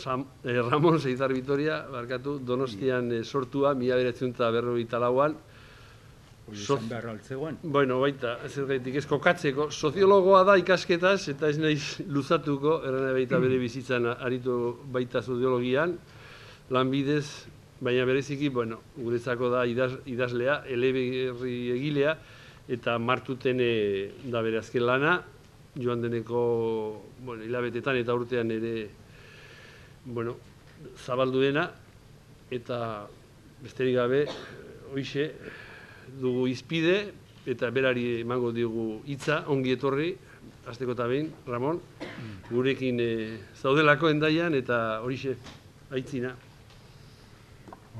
Sam, eh, Ramon Zeizar Vitoria, barkatu, donostian eh, sortua, mila beretzen eta berrogeita lauan. Soz-. Bueno, baita, ez gaitik ez kokatzeko. Soziologoa da ikasketaz, eta ez naiz luzatuko, erran baita bere bizitzan aritu baita soziologian, lanbidez, baina bereziki, bueno, guretzako da idaz, idazlea, eleberri egilea, eta martuten eh, da bere azken lana, joan deneko, bueno, hilabetetan eta urtean ere, bueno, zabaldu dena, eta besterik gabe, hoixe, dugu izpide, eta berari emango digu hitza ongi etorri, azteko eta behin, Ramon, gurekin eh, zaudelako endaian, eta horixe, aitzina.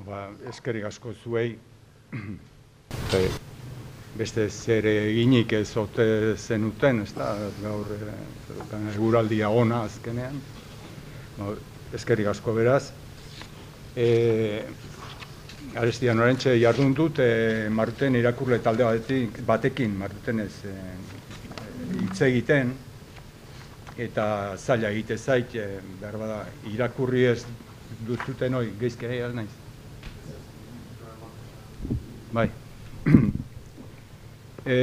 Ba, eskerrik asko zuei. Eta beste zer eginik ez ote zenuten, ez da, gaur eh, eguraldia ona azkenean. Eskerrik asko beraz. E, Arestian orentxe jardun dut, e, Marten irakurle talde batetik, batekin, Marten ez, e, hitz egiten, eta zaila egite zait, e, behar bada, irakurri ez duzuten hoi, geizke ez naiz. Bai. e,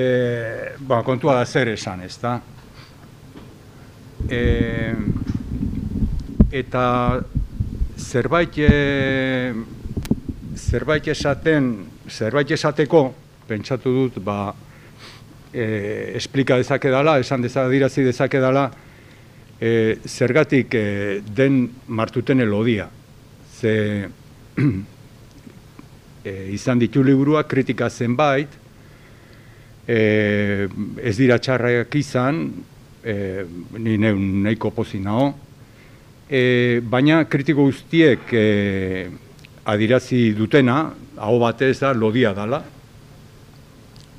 ba, kontua da zer esan, ez da? E, eta zerbait, e, zerbait esaten, zerbait esateko, pentsatu dut, ba, e, esplika dezake dala, esan dezadirazi dezake dala, e, zergatik e, den martuten elodia. Ze e, izan ditu liburuak kritika zenbait, e, ez dira txarrak izan, e, ni neun nahiko pozi nao, e, baina kritiko guztiek e, adirazi dutena, hau batez da lodia dala,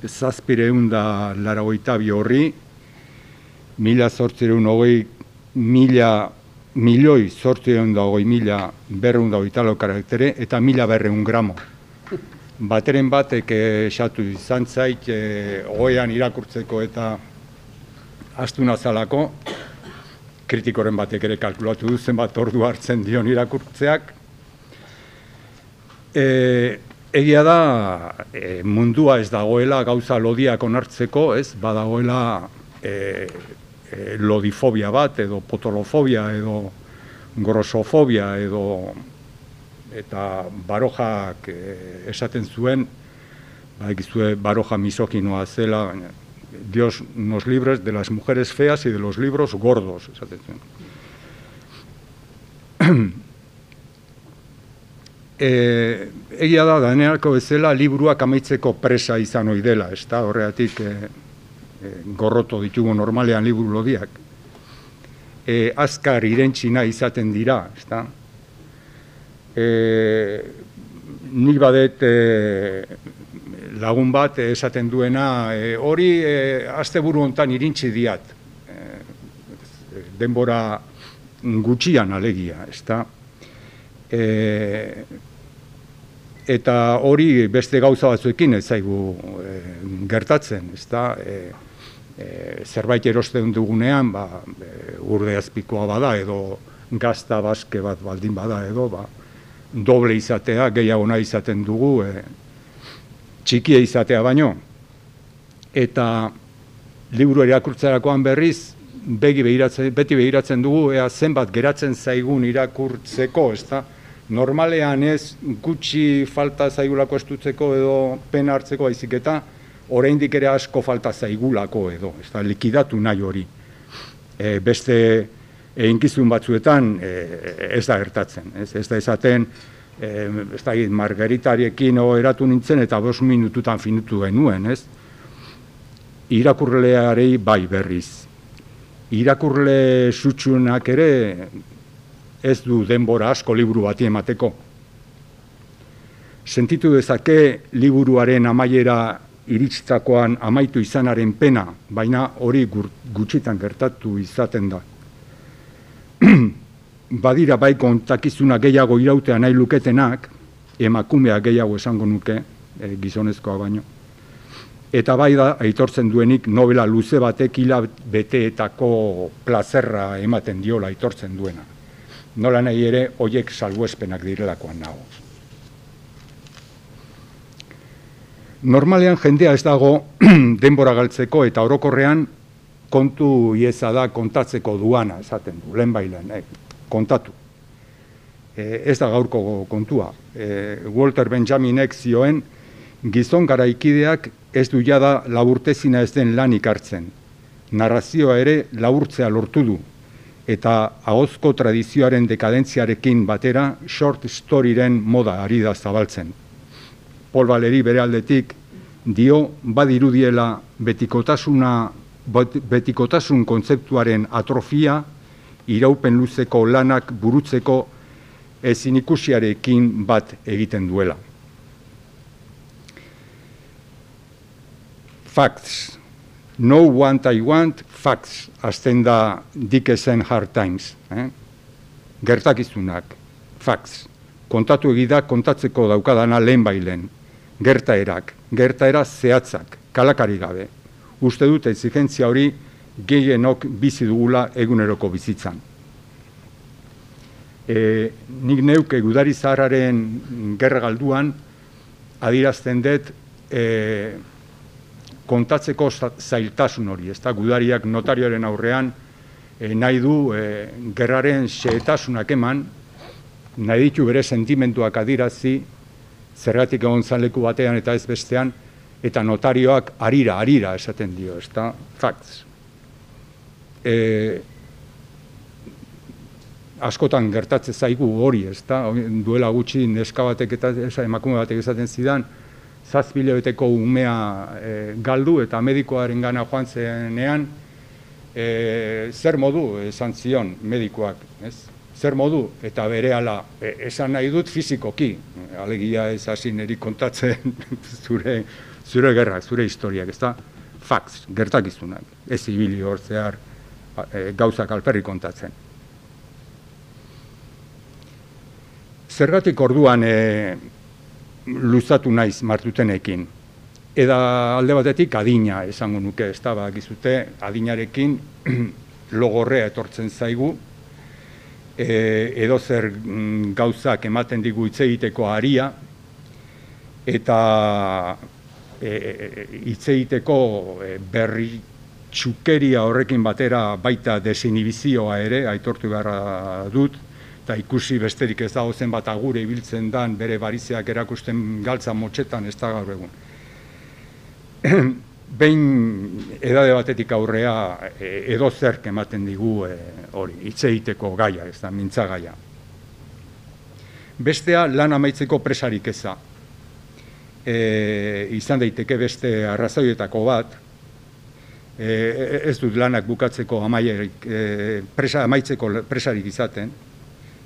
zazpireun da lara bi horri, mila zortzireun hogei, mila, milioi zortzireun da hogei mila berreun da hogeita lau karaktere, eta mila berreun gramo. Bateren batek esatu izan zait, e, oean irakurtzeko eta astuna zalako, kritikoren batek ere kalkulatu du zenbat ordu hartzen dion irakurtzeak. E, egia da e, mundua ez dagoela gauza lodiak onartzeko, ez badagoela e, e, lodifobia bat edo potolofobia edo grosofobia edo eta barojak e, esaten zuen, badakizue baroja misoginoa zela, baina Dios nos libres de las mujeres feas y de los libros gordos, esaten zuen. e, egia da, daneako bezala, liburuak amaitzeko presa izan ohi dela, ez da, horregatik e, e, gorroto ditugu normalean liburu lodiak. E, azkar irentsina izaten dira, ez da. E, nik badet e, lagun bat esaten duena, e, hori e, asteburu hontan irintzi diat. E, denbora gutxian alegia, ez da. E, eta hori beste gauza batzuekin ez zaigu e, gertatzen, ez da, e, e, zerbait erosten dugunean, ba, e, urde azpikoa bada edo gazta baske bat baldin bada edo, ba, doble izatea, gehiago nahi izaten dugu, e, txikia izatea baino. Eta liburu irakurtzerakoan berriz, begi behiratzen, beti behiratzen dugu, ea zenbat geratzen zaigun irakurtzeko, ez da, normalean ez gutxi falta zaigulako estutzeko edo pena hartzeko baizik eta oraindik ere asko falta zaigulako edo, ez da, likidatu nahi hori. E, beste einkizun batzuetan e, ez da gertatzen, ez, ez da esaten, e, ez da, margaritariekin eratu nintzen eta bos minututan finutu genuen, ez? Irakurlearei bai berriz. Irakurle sutsunak ere ez du denbora asko liburu bati emateko. Sentitu dezake liburuaren amaiera iritsitakoan amaitu izanaren pena, baina hori gutxitan gertatu izaten da. Badira bai kontakizuna gehiago irautea nahi luketenak, emakumea gehiago esango nuke, e, gizonezkoa baino. Eta bai da, aitortzen duenik, novela luze batek hila beteetako plazerra ematen diola aitortzen duena nola nahi ere hoiek salbuespenak direlakoan nago. Normalean jendea ez dago denbora galtzeko eta orokorrean kontu ieza da kontatzeko duana, esaten du, lehen bailen, eh, kontatu. E, ez da gaurko kontua. E, Walter Benjaminek zioen, gizon garaikideak ez du jada laburtezina ez den lanik hartzen. Narrazioa ere laburtzea lortu du, eta ahozko tradizioaren dekadentziarekin batera short storyren moda ari da zabaltzen. Paul Valeri bere aldetik dio badirudiela betikotasuna betikotasun kontzeptuaren atrofia iraupen luzeko lanak burutzeko ezin ikusiarekin bat egiten duela. Facts. No want I want facts. Azten da Dickensen Hard Times. Eh? Gertakizunak. Facts. Kontatu egida kontatzeko daukadana lehen bailen. Gertaerak. Gertaera zehatzak. Kalakari gabe uste dut exigentzia hori gehienok bizi dugula eguneroko bizitzan. E, nik neuke gudari zaharraren gerra galduan adirazten dut e, kontatzeko zailtasun hori, ez da gudariak notarioaren aurrean e, nahi du e, gerraren xeetasunak eman, nahi ditu bere sentimentuak adirazi, zergatik egon zaleku batean eta ez bestean, eta notarioak arira, arira esaten dio, ez da, facts. E, askotan gertatze zaigu hori, ez da, duela gutxi neska batek eta esa, emakume batek esaten zidan, zazpile beteko umea e, galdu eta medikoaren gana joan zenean, e, zer modu esan zion medikoak, ez? Zer modu, eta bere ala, e, esan nahi dut fizikoki, alegia ez hasi niri kontatzen zure zure gerrak, zure historiak, ez da, fax, gertakizunak, ez ibili hor zehar e, gauzak alperri kontatzen. Zergatik orduan e, luzatu naiz martutenekin, eda alde batetik adina esango nuke, ez da, gizute, adinarekin logorrea etortzen zaigu, e, edo zer mm, gauzak ematen digu hitz egiteko aria, eta hitz e, egiteko berri txukeria horrekin batera baita desinibizioa ere, aitortu beharra dut, eta ikusi besterik ez dago zen bat agure ibiltzen dan bere barizeak erakusten galtza motxetan ez da gaur egun. Behin edade batetik aurrea e, edo zerk ematen digu e, hori, hitz egiteko gaia, ez da, mintza gaia. Bestea lan amaitzeko presarik eza, e, izan daiteke beste arrazoietako bat, e, ez dut lanak bukatzeko amaierik, e, presa, amaitzeko presarik izaten,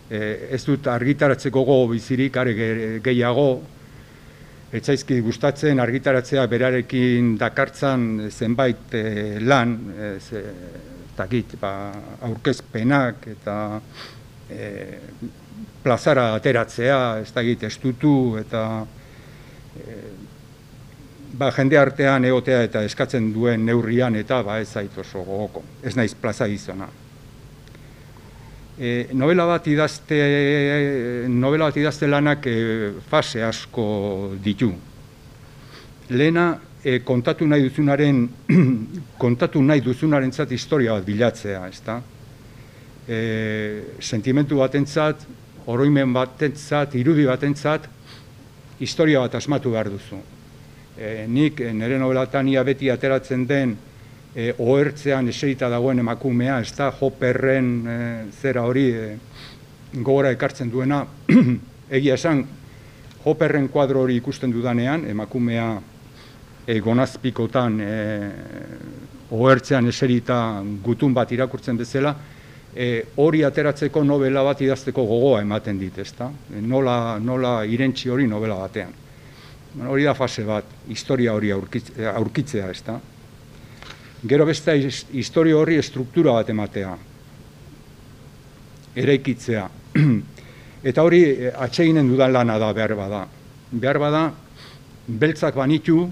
e, ez dut argitaratzeko go bizirik, are gehiago, etzaizki gustatzen argitaratzea berarekin dakartzan zenbait e, lan, ez, e, takit, ba, aurkezpenak eta e, plazara ateratzea, ez dakit, estutu eta ba, jende artean egotea eta eskatzen duen neurrian eta ba, ez zait oso gogoko, ez naiz plaza izona. E, novela bat idazte, novela bat idazte lanak e, fase asko ditu. Lehena, e, kontatu nahi duzunaren, kontatu nahi duzunaren zat historia bat bilatzea, ez da? E, sentimentu batentzat, oroimen batentzat, irudi batentzat, historia bat asmatu behar duzu. E, nik e, nire nobelatan ia beti ateratzen den e, ohertzean eserita dagoen emakumea, ez da joperren e, zera hori e, gogora ekartzen duena, egia esan joperren kuadro hori ikusten dudanean, emakumea e, gonazpikotan e, ohertzean eserita gutun bat irakurtzen bezala, e, hori ateratzeko novela bat idazteko gogoa ematen dit, ezta? Nola, nola irentzi hori novela batean. Hori da fase bat, historia hori aurkitzea, ezta? Gero beste historia horri estruktura bat ematea, eraikitzea. Eta hori e, atseginen dudan lana da behar bada. Behar bada, beltzak banitu,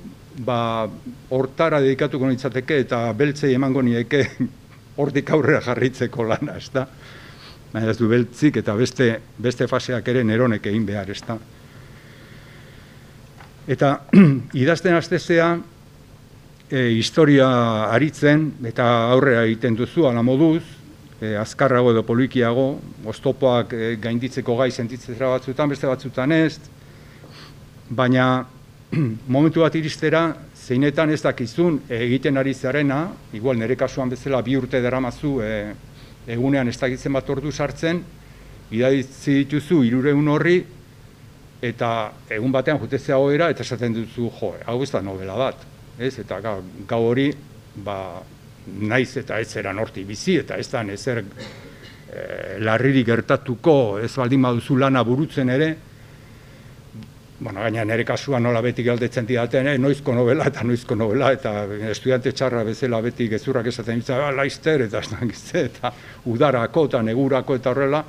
ba, hortara dedikatuko nintzateke eta beltzei emango nieke hortik aurrera jarritzeko lana, ez da? baina ez du beltzik eta beste, beste faseak ere neronek egin behar, ez da. Eta idazten astezea, e, historia aritzen eta aurrera egiten duzu, ala moduz, e, azkarrago edo polikiago, oztopoak e, gainditzeko gai sentitzera batzutan, beste batzutan ez, baina momentu bat iristera, zeinetan ez dakizun egiten ari zarena, igual nire kasuan bezala bi urte deramazu e, egunean ez dakitzen bat ordu sartzen, idaitzi dituzu irureun horri, eta egun batean jutezea hoera, eta esaten duzu, jo, hau ez da novela bat ez? Eta gau hori, ba, naiz eta ez eran horti bizi, eta ez da ezer e, larriri gertatuko, ez baldin baduzu lana burutzen ere, bueno, gaina nire kasua nola beti galdetzen didaten, eh, noizko novela eta noizko novela, eta estudiante txarra bezala beti gezurrak esaten ditza, ah, laizter, eta eta udarako eta negurako eta horrela,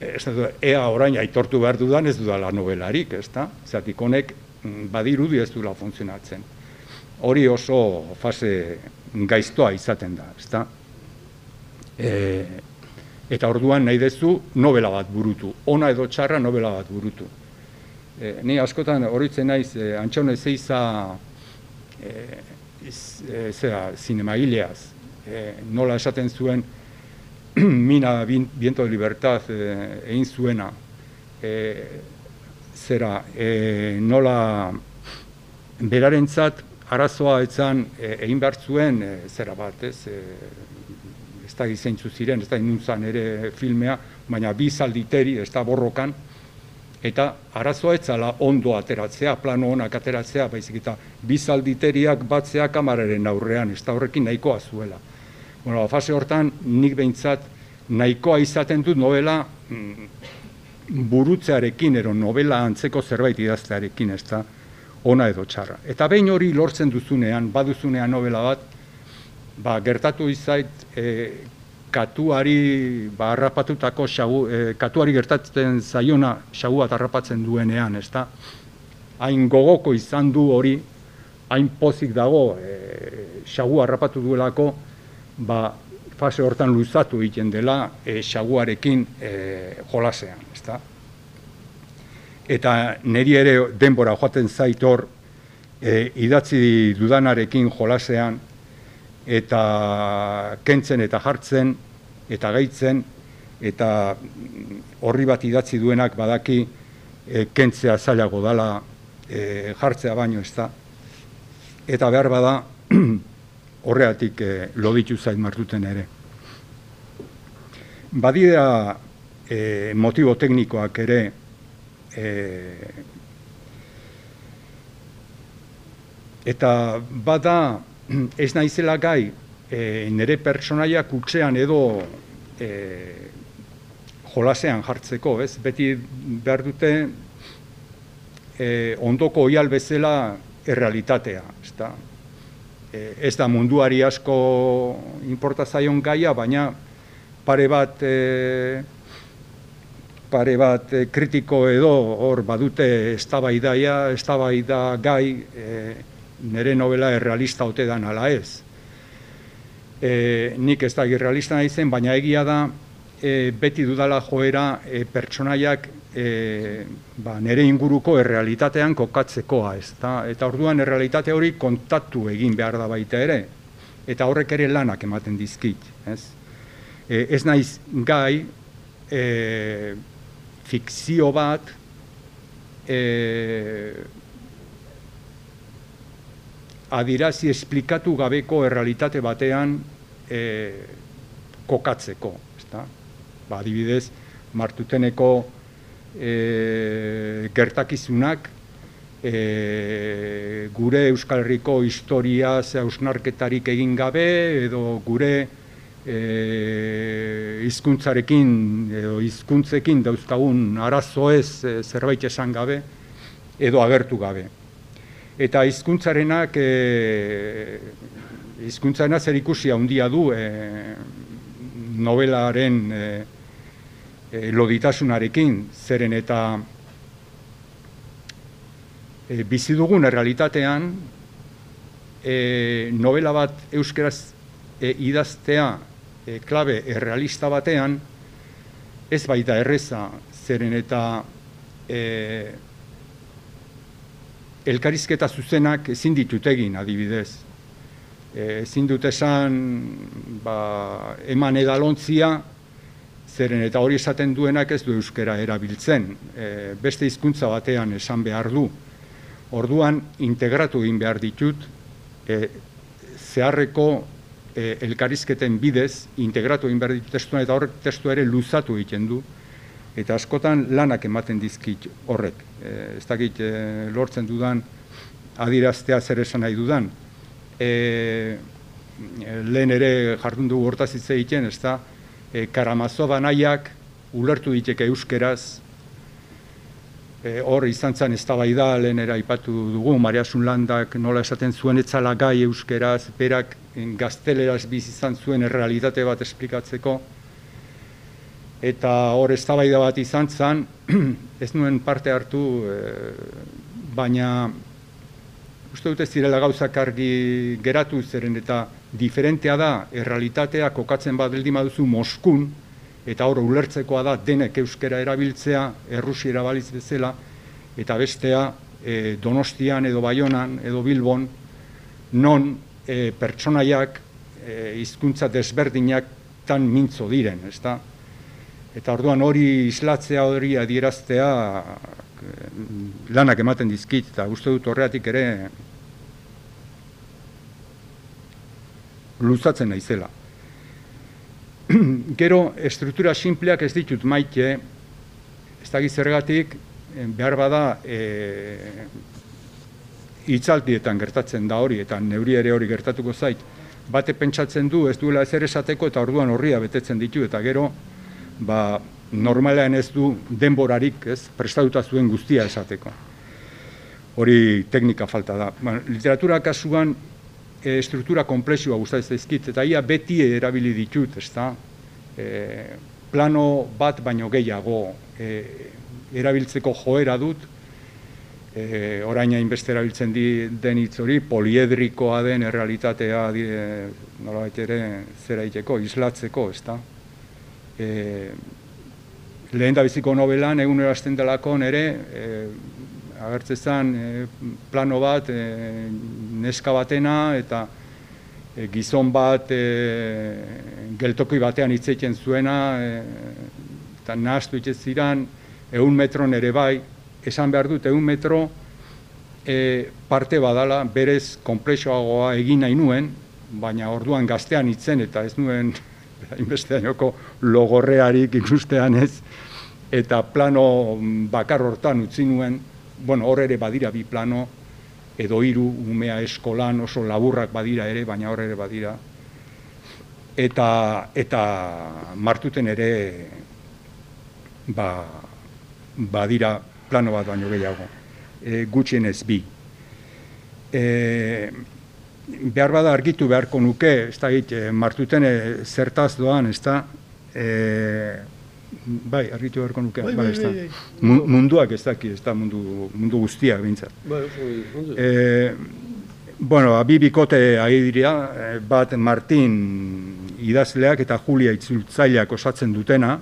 ez da, ea orain aitortu behar dudan ez dudala novelarik, ez da? Zatik honek mm, badirudi ez dula funtzionatzen hori oso fase gaiztoa izaten da, ezta? E, eta orduan nahi dezu novela bat burutu, ona edo txarra novela bat burutu. E, ni askotan horitzen naiz, e, antxaune zeiza e, e, zera, zinemagileaz, e, nola esaten zuen mina biento de libertad e, egin zuena, e, zera, e, nola berarentzat arazoa etzan e, egin behar zuen e, zera bat, ez, e, ez da gizeintzu ziren, ez da inuntzan ere filmea, baina bi zalditeri, ez da borrokan, eta arazoa etzala ondo ateratzea, plano honak ateratzea, baizik eta bi zalditeriak batzea kamararen aurrean, ez da horrekin nahikoa zuela. Bueno, fase hortan, nik behintzat nahikoa izaten dut novela mm, burutzearekin, ero novela antzeko zerbait idaztearekin, ez da, ona edo txarra. Eta behin hori lortzen duzunean, baduzunean novela bat, ba, gertatu izait e, katuari ba, harrapatutako xagu, e, katuari gertatzen zaiona xagu bat harrapatzen duenean, ez da? Hain gogoko izan du hori, hain pozik dago e, xagu harrapatu duelako, ba, fase hortan luzatu egiten dela e, xaguarekin e, jolasean, ez da? eta niri ere denbora joaten zaitor e, idatzi dudanarekin jolasean eta kentzen eta jartzen eta gaitzen eta horri bat idatzi duenak badaki e, kentzea zailago dala e, jartzea baino ez da eta behar bada horreatik e, loditu zait martuten ere badidea e, motibo teknikoak ere e, eta bada ez naizela gai e, nire personaia kutsean edo e, jolasean jartzeko, ez? Beti behar dute e, ondoko oial bezala errealitatea, ez da? E, ez da munduari asko importa zaion gaia, baina pare bat e, pare bat e, kritiko edo hor badute eztabaidaia, eztabaida gai e, nire novela errealista ote dan ala ez. E, nik ez da irrealista nahi zen, baina egia da e, beti dudala joera e, pertsonaiak e, ba, nire inguruko errealitatean kokatzekoa ez. Da? Eta orduan errealitate hori kontatu egin behar da baita ere, eta horrek ere lanak ematen dizkit. Ez, e, ez naiz gai, e, fikzio bat e, adirazi esplikatu gabeko errealitate batean e, kokatzeko. Ezta? Ba, adibidez, martuteneko e, gertakizunak e, gure Euskal Herriko historia ze hausnarketarik egin gabe edo gure e, izkuntzarekin edo hizkuntzekin dauzkagun arazo ez e, zerbait esan gabe edo agertu gabe. Eta hizkuntzarenak e, hizkuntzarena zer ikusi handia du e, novelaren e, e, loditasunarekin zeren eta e, bizi dugun errealitatean e, novela bat euskeraz e, idaztea e, klabe errealista batean, ez baita erreza, zeren eta e, elkarizketa zuzenak ezin ditut egin adibidez. E, ezin dut esan ba, eman edalontzia, zeren eta hori esaten duenak ez du euskera erabiltzen. E, beste hizkuntza batean esan behar du. Orduan integratu egin behar ditut, e, zeharreko e, elkarizketen bidez integratu egin behar ditut testuan eta horrek testu ere luzatu egiten du eta askotan lanak ematen dizkit horrek. E, ez dakit e, lortzen dudan adiraztea zer esan nahi dudan. E, lehen ere jardun dugu hortaz hitz egiten, ez da, e, karamazo banaiak ulertu diteke euskeraz, e, hor izan zen ez da lehen ere aipatu dugu, Mariasun Landak nola esaten zuen etzala gai euskeraz, berak gazteleraz biz izan zuen errealitate bat esplikatzeko, eta hor eztabaida bat izan zen, ez nuen parte hartu, e, baina uste dute zirela gauzak argi geratu zeren eta diferentea da errealitatea kokatzen bat maduzu Moskun, eta hor ulertzekoa da denek euskera erabiltzea, errusiera baliz bezala, eta bestea e, Donostian edo Baionan edo Bilbon, non e, pertsonaiak e, hizkuntza desberdinak tan mintzo diren, ezta? Eta orduan hori islatzea hori adieraztea lanak ematen dizkit, eta uste dut horreatik ere luzatzen naizela. Gero, estruktura simpleak ez ditut maite, ez da gizergatik, behar bada, e, itzaltietan gertatzen da hori, eta neuri ere hori gertatuko zait, bate pentsatzen du, ez duela ezer esateko, eta orduan horria betetzen ditu, eta gero, ba, normalean ez du denborarik, ez, prestatuta zuen guztia esateko. Hori teknika falta da. Ba, literatura kasuan e, struktura komplexua gustatzen zaizkit eta ia beti erabili ditut, ezta? E, plano bat baino gehiago e, erabiltzeko joera dut. E, orain hainbeste erabiltzen di den hitz hori poliedrikoa den errealitatea nolabait ere zera iteko, islatzeko, ezta? e, lehen da biziko nobelan, egun erazten delako nere, e, agertzezan e, plano bat, e, neska batena, eta e, gizon bat e, geltoki batean hitz zuena, e, eta nahaztu itse ziran, egun metro nere bai, esan behar dut, egun metro e, parte badala, berez komplexoagoa egin nahi nuen, baina orduan gaztean hitzen eta ez nuen hainbeste logorrearik ikustean ez, eta plano bakar hortan utzi nuen, bueno, hor ere badira bi plano, edo hiru umea eskolan oso laburrak badira ere, baina hor ere badira. Eta, eta martuten ere ba, badira plano bat baino gehiago, e, gutxienez bi. E, behar bada argitu beharko nuke, ez da git, eh, martuten e, zertaz doan, ez da, e, bai, argitu beharko nuke, bai, bai, bai, bai, bai. munduak ez daki, ez da, mundu, mundu guztiak bintzat. Bai, e, bueno, abi bikote agidiria, bat Martin idazleak eta Julia itzultzaileak osatzen dutena,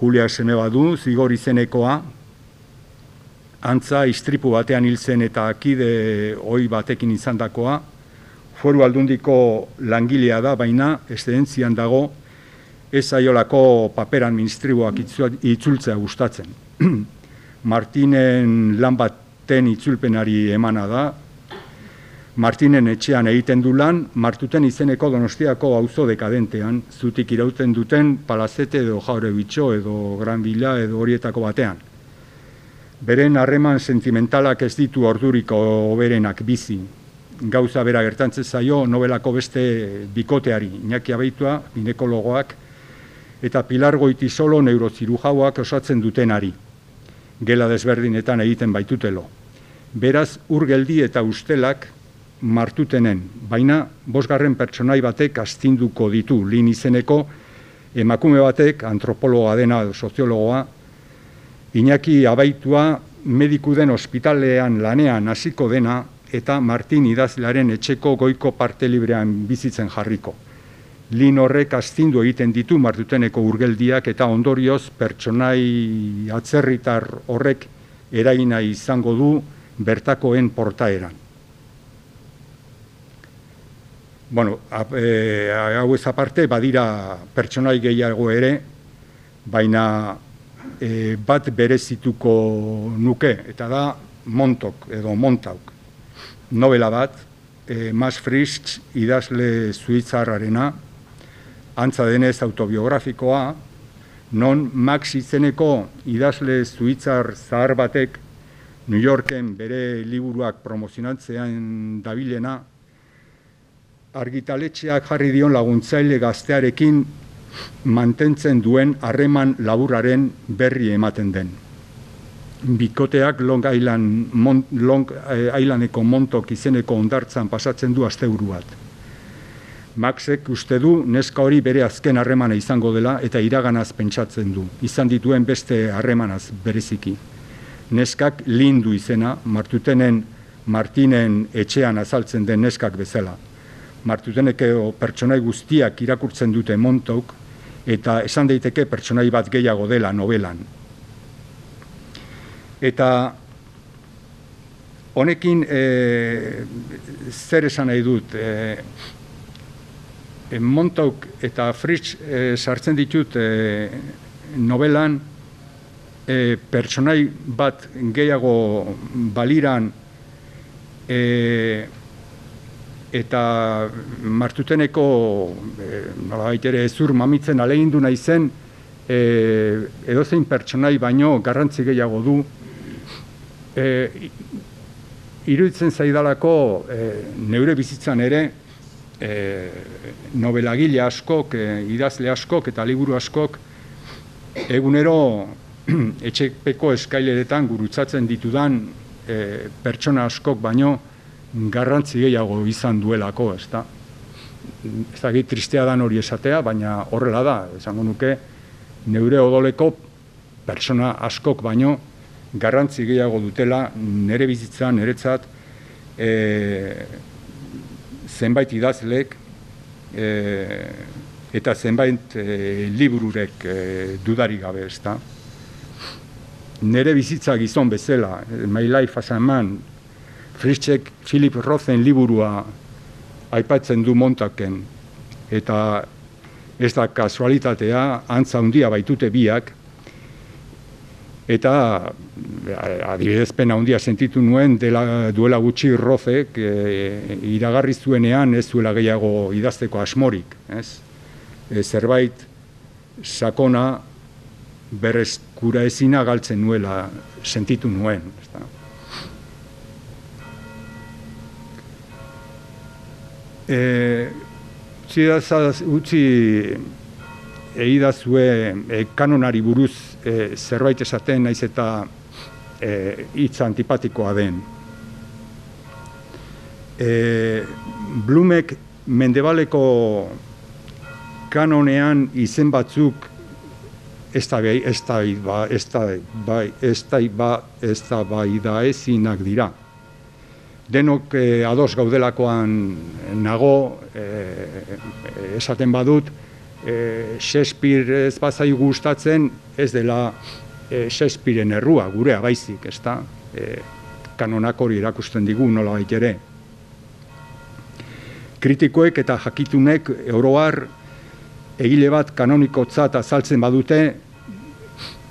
Julia seme badu, zigor izenekoa, antza istripu batean hil zen eta akide ohi batekin izandakoa, foru aldundiko langilea da, baina eszedentzian dago ez aiolako paperan ministriboak itzultzea gustatzen. Martinen lan baten itzulpenari emana da, Martinen etxean egiten du lan, martuten izeneko donostiako auzo dekadentean, zutik irauten duten palazete edo jaure bitxo edo gran bila edo horietako batean beren harreman sentimentalak ez ditu orduriko oberenak bizi. Gauza bera gertantzen zaio nobelako beste bikoteari, Iñaki Abeitua, ginekologoak, eta Pilar Goitisolo neurozirujauak osatzen dutenari. Gela desberdinetan egiten baitutelo. Beraz, urgeldi eta ustelak martutenen, baina bosgarren pertsonai batek astinduko ditu, lin izeneko, emakume batek, antropologa dena, soziologoa, Iñaki abaitua mediku den ospitalean lanean hasiko dena eta Martin idazlearen etxeko goiko parte librean bizitzen jarriko. lin horrek astindu egiten ditu martuteneko urgeldiak eta ondorioz pertsonai atzerritar horrek eraina izango du bertakoen portaeran. Bueno, e, hau ez aparte, badira pertsonai gehiago ere, baina e, bat berezituko nuke, eta da montok edo montauk. Novela bat, e, Mas Frisch idazle zuitzarrarena, antza denez autobiografikoa, non Max izeneko idazle zuitzar zahar batek New Yorken bere liburuak promozionatzean dabilena, argitaletxeak jarri dion laguntzaile gaztearekin mantentzen duen harreman laburraren berri ematen den. Bikoteak Long Island, Long eh, Islandeko montok izeneko ondartzan pasatzen du asteburu bat. Maxek uste du neska hori bere azken harremana izango dela eta iraganaz pentsatzen du. Izan dituen beste harremanaz bereziki. Neskak lindu izena, martutenen Martinen etxean azaltzen den neskak bezala. Martuteneke pertsonai guztiak irakurtzen dute montok eta esan daiteke pertsonai bat gehiago dela novelan. Eta honekin e, zer esan nahi dut, e, Montauk eta Fritz e, sartzen ditut e, novelan e, pertsonai bat gehiago baliran e, eta martuteneko e, ere ezur mamitzen alegindu nahi zen e, edozein pertsonai baino garrantzi gehiago du. E, iruditzen zaidalako e, neure bizitzan ere e, novelagile askok, e, idazle askok eta liburu askok egunero etxepeko eskaileretan gurutzatzen ditudan e, pertsona askok baino garrantzi gehiago izan duelako, ez da. Ez da, tristea dan hori esatea, baina horrela da, esango nuke, neure odoleko pertsona askok baino garrantzi gehiago dutela nere bizitzan, niretzat, e, zenbait idazlek e, eta zenbait e, libururek e, dudari gabe, ezta. Nere bizitza gizon bezala, My Life as a Man, Frischek Philip Rosen liburua aipatzen du montaken, eta ez da kasualitatea, antza handia baitute biak, eta adibidez pena handia sentitu nuen dela, duela gutxi rozek e, iragarri zuenean ez zuela gehiago idazteko asmorik, ez? E, zerbait sakona berrez kura ezina galtzen nuela sentitu nuen, ez E, utzi eidazue e, kanonari buruz e, zerbait esaten naiz eta e, hitz antipatikoa den. E, Blumek mendebaleko kanonean izen batzuk ez da bai, ez da ba, ez da bai, ez da ba, ez da bai da ezinak dira. Denok e, ados gaudelakoan nago e, esaten badut, e, Shakespeare ez bazai gustatzen, ez dela e, Shakespeareen errua, gurea baizik, ez da? E, kanonak hori erakusten digu nola ere. Kritikoek eta jakitunek euroar egile bat kanonikotzat azaltzen badute,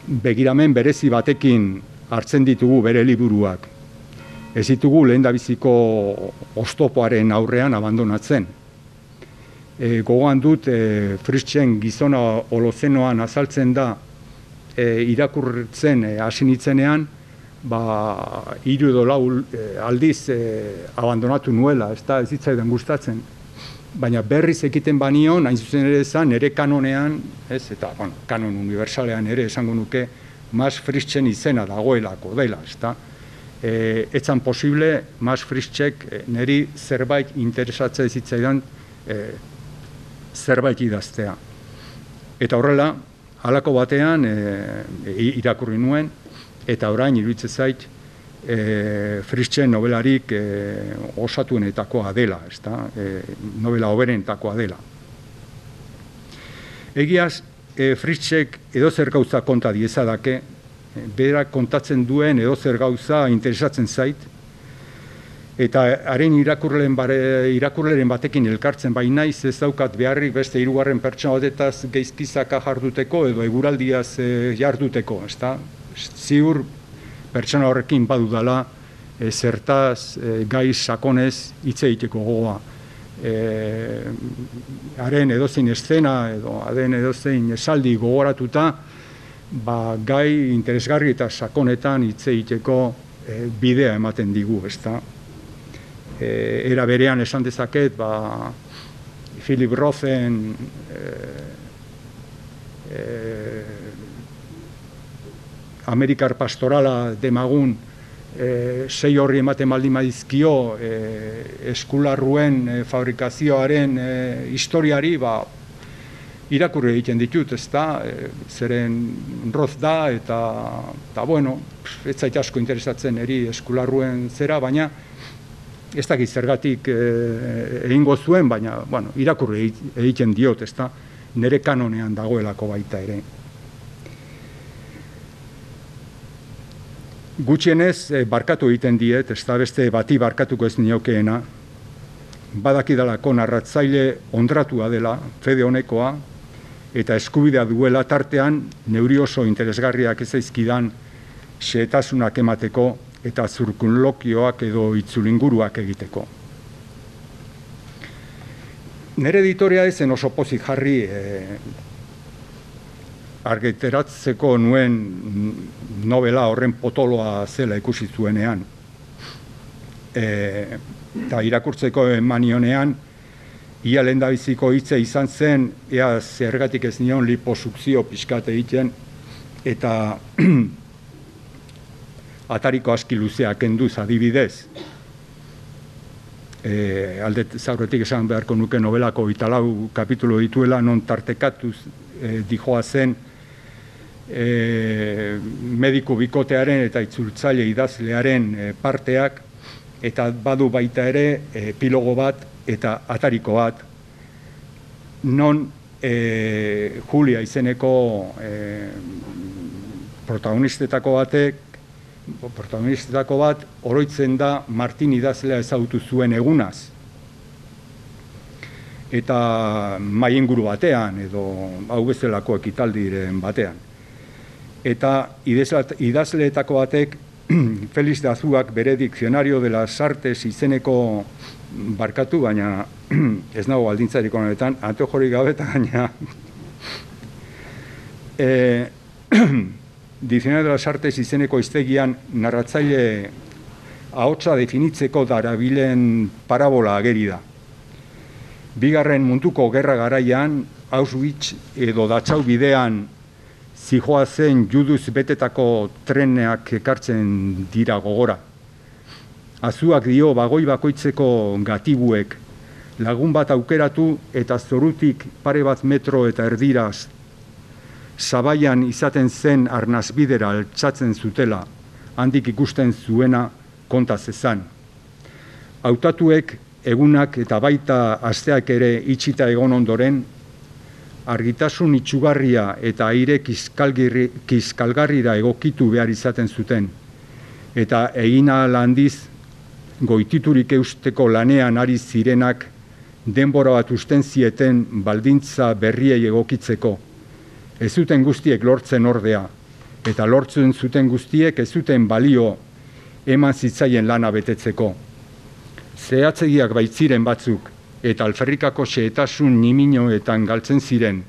begiramen berezi batekin hartzen ditugu bere liburuak. Ez ditugu lehen da biziko ostopoaren aurrean abandonatzen e, gogoan dut e, Fritzen gizona holozenoan azaltzen da e, irakurtzen e, hasi nitzenean ba hiru edo lau e, aldiz e, abandonatu nuela, ez da ez hitzaidan gustatzen. Baina berriz ekiten banion, hain zuzen ere ezan, ere kanonean, ez, eta, bueno, kanon universalean ere esango nuke, mas fritzen izena dagoelako dela, ez da. E, etzan posible, mas fritzek e, niri zerbait interesatzea zitzaidan e, zerbait idaztea. Eta horrela, halako batean e, irakurri nuen, eta orain iruditzen zait, e, Fritzen nobelarik e, osatuenetakoa dela, ez da? E, novela oberenetakoa dela. Egiaz, e, Fritzek edo zer gauza konta diezadake, berak kontatzen duen edo zer gauza interesatzen zait, eta haren irakurleen, irakurleen batekin elkartzen bai naiz ez daukat beharrik beste hirugarren pertsona batetaz geizkizaka jarduteko edo eguraldiaz e, jarduteko, ezta? Ziur pertsona horrekin badudala e, zertaz e, gai sakonez hitz egiteko gogoa. E, haren edozein eszena edo haren edozein esaldi gogoratuta ba, gai interesgarri eta sakonetan hitz egiteko e, bidea ematen digu, ezta? E, era berean esan dezaket, ba, Philip Rosen e, e, Amerikar pastorala demagun e, sei horri ematen baldin badizkio e, eskularruen e, fabrikazioaren e, historiari ba, irakurri egiten ditut, ez da, e, zeren roz da, eta, eta bueno, ez zait asko interesatzen eri eskularruen zera, baina ez dakit zergatik e, egingo zuen, baina bueno, irakurri egiten diot, ez da, nire kanonean dagoelako baita ere. Gutxienez, e, barkatu egiten diet, ez da beste bati barkatuko ez niokeena, badakidalako narratzaile ondratua dela, fede honekoa, eta eskubidea duela tartean neuri oso interesgarriak ezaizkidan xeetasunak emateko eta zurkunlokioak edo itzulinguruak egiteko. Nere editorea ezen oso pozik jarri e, argiteratzeko nuen novela horren potoloa zela ikusi zuenean. E, eta irakurtzeko emanionean, ia lehen biziko hitze izan zen, ea zergatik ez nion liposukzio pixkate egiten, eta atariko aski luzeak enduz adibidez. E, alde zauretik esan beharko nuke novelako italau kapitulo dituela, non tartekatuz e, dijoa zen, e, mediku bikotearen eta itzultzaile idazlearen e, parteak, eta badu baita ere e, pilogo bat eta atariko bat, non e, Julia izeneko e, protagonistetako batek, protagonistetako bat, oroitzen da Martin idazlea ezagutu zuen egunaz. Eta maien guru batean, edo hau bezalako ekitaldiren batean eta idazleetako batek Feliz de Azuak bere dikzionario de las artes izeneko barkatu, baina ez nago baldintzarik honetan, antojori gabe eta gaina. E, dikzionario de las artes izeneko iztegian narratzaile ahotsa definitzeko darabilen parabola ageri da. Bigarren munduko gerra garaian, Auschwitz edo datxau bidean zijoa zen juduz betetako treneak ekartzen dira gogora. Azuak dio bagoi bakoitzeko gatibuek lagun bat aukeratu eta zorutik pare bat metro eta erdiraz sabaian izaten zen arnazbidera altzatzen zutela handik ikusten zuena konta zezan. Hautatuek egunak eta baita asteak ere itxita egon ondoren argitasun itxugarria eta aire kizkalgarrira egokitu behar izaten zuten. Eta egina landiz, goititurik eusteko lanean ari zirenak, denbora bat usten zieten baldintza berriei egokitzeko. Ez zuten guztiek lortzen ordea, eta lortzen zuten guztiek ez zuten balio eman zitzaien lana betetzeko. Zehatzegiak baitziren batzuk, eta alferrikako xeetasun niminoetan galtzen ziren,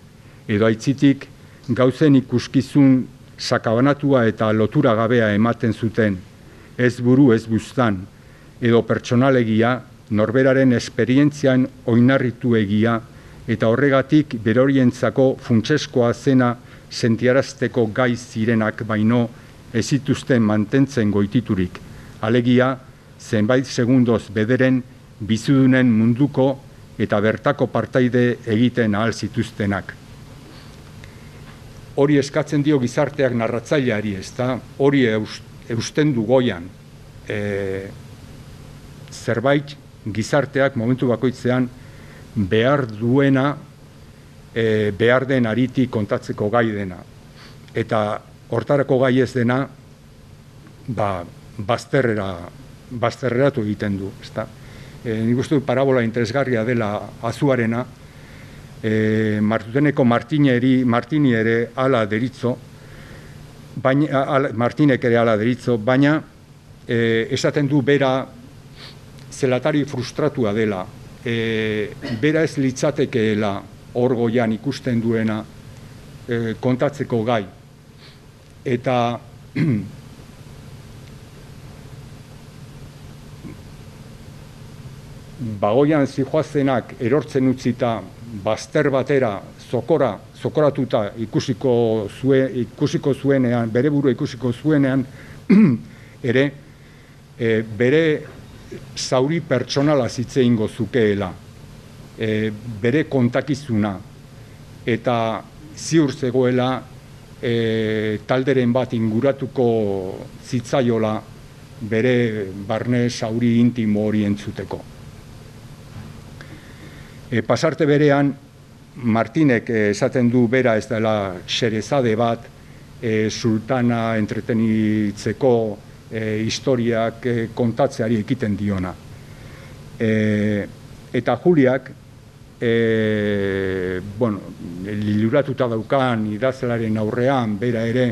edo aitzitik gauzen ikuskizun sakabanatua eta lotura gabea ematen zuten, ez buru ez buztan, edo pertsonalegia, norberaren esperientzian oinarritu egia, eta horregatik berorientzako funtseskoa zena sentiarazteko gai zirenak baino ezituzten mantentzen goititurik. Alegia, zenbait segundoz bederen bizudunen munduko eta bertako partaide egiten ahal zituztenak. Hori eskatzen dio gizarteak narratzaileari, ez da, hori eusten du goian. E, zerbait gizarteak momentu bakoitzean behar duena e, behar den ariti kontatzeko gai dena. Eta hortarako gai ez dena, ba, bazterrera, bazterreratu egiten du. Ezta? E, nik uste parabola interesgarria dela azuarena, e, martuteneko martineri, martini ere ala deritzo, baina, ala, martinek ere ala deritzo, baina e, esaten du bera zelatari frustratua dela, e, bera ez litzatekeela hor goian ikusten duena e, kontatzeko gai. Eta bagoian zijoazenak erortzen utzita bazter batera zokora, zokoratuta ikusiko, zue, ikusiko zuenean, bere buru ikusiko zuenean, ere, e, bere zauri pertsonala zitze ingo zukeela, e, bere kontakizuna, eta ziur zegoela e, talderen bat inguratuko zitzaiola bere barne zauri intimo hori entzuteko. E, pasarte berean, Martinek esaten du bera ez dela xerezade bat, e, sultana entretenitzeko e, historiak e, kontatzeari ekiten diona. E, eta Juliak, e, bueno, liluratuta daukan idazlaren aurrean, bera ere,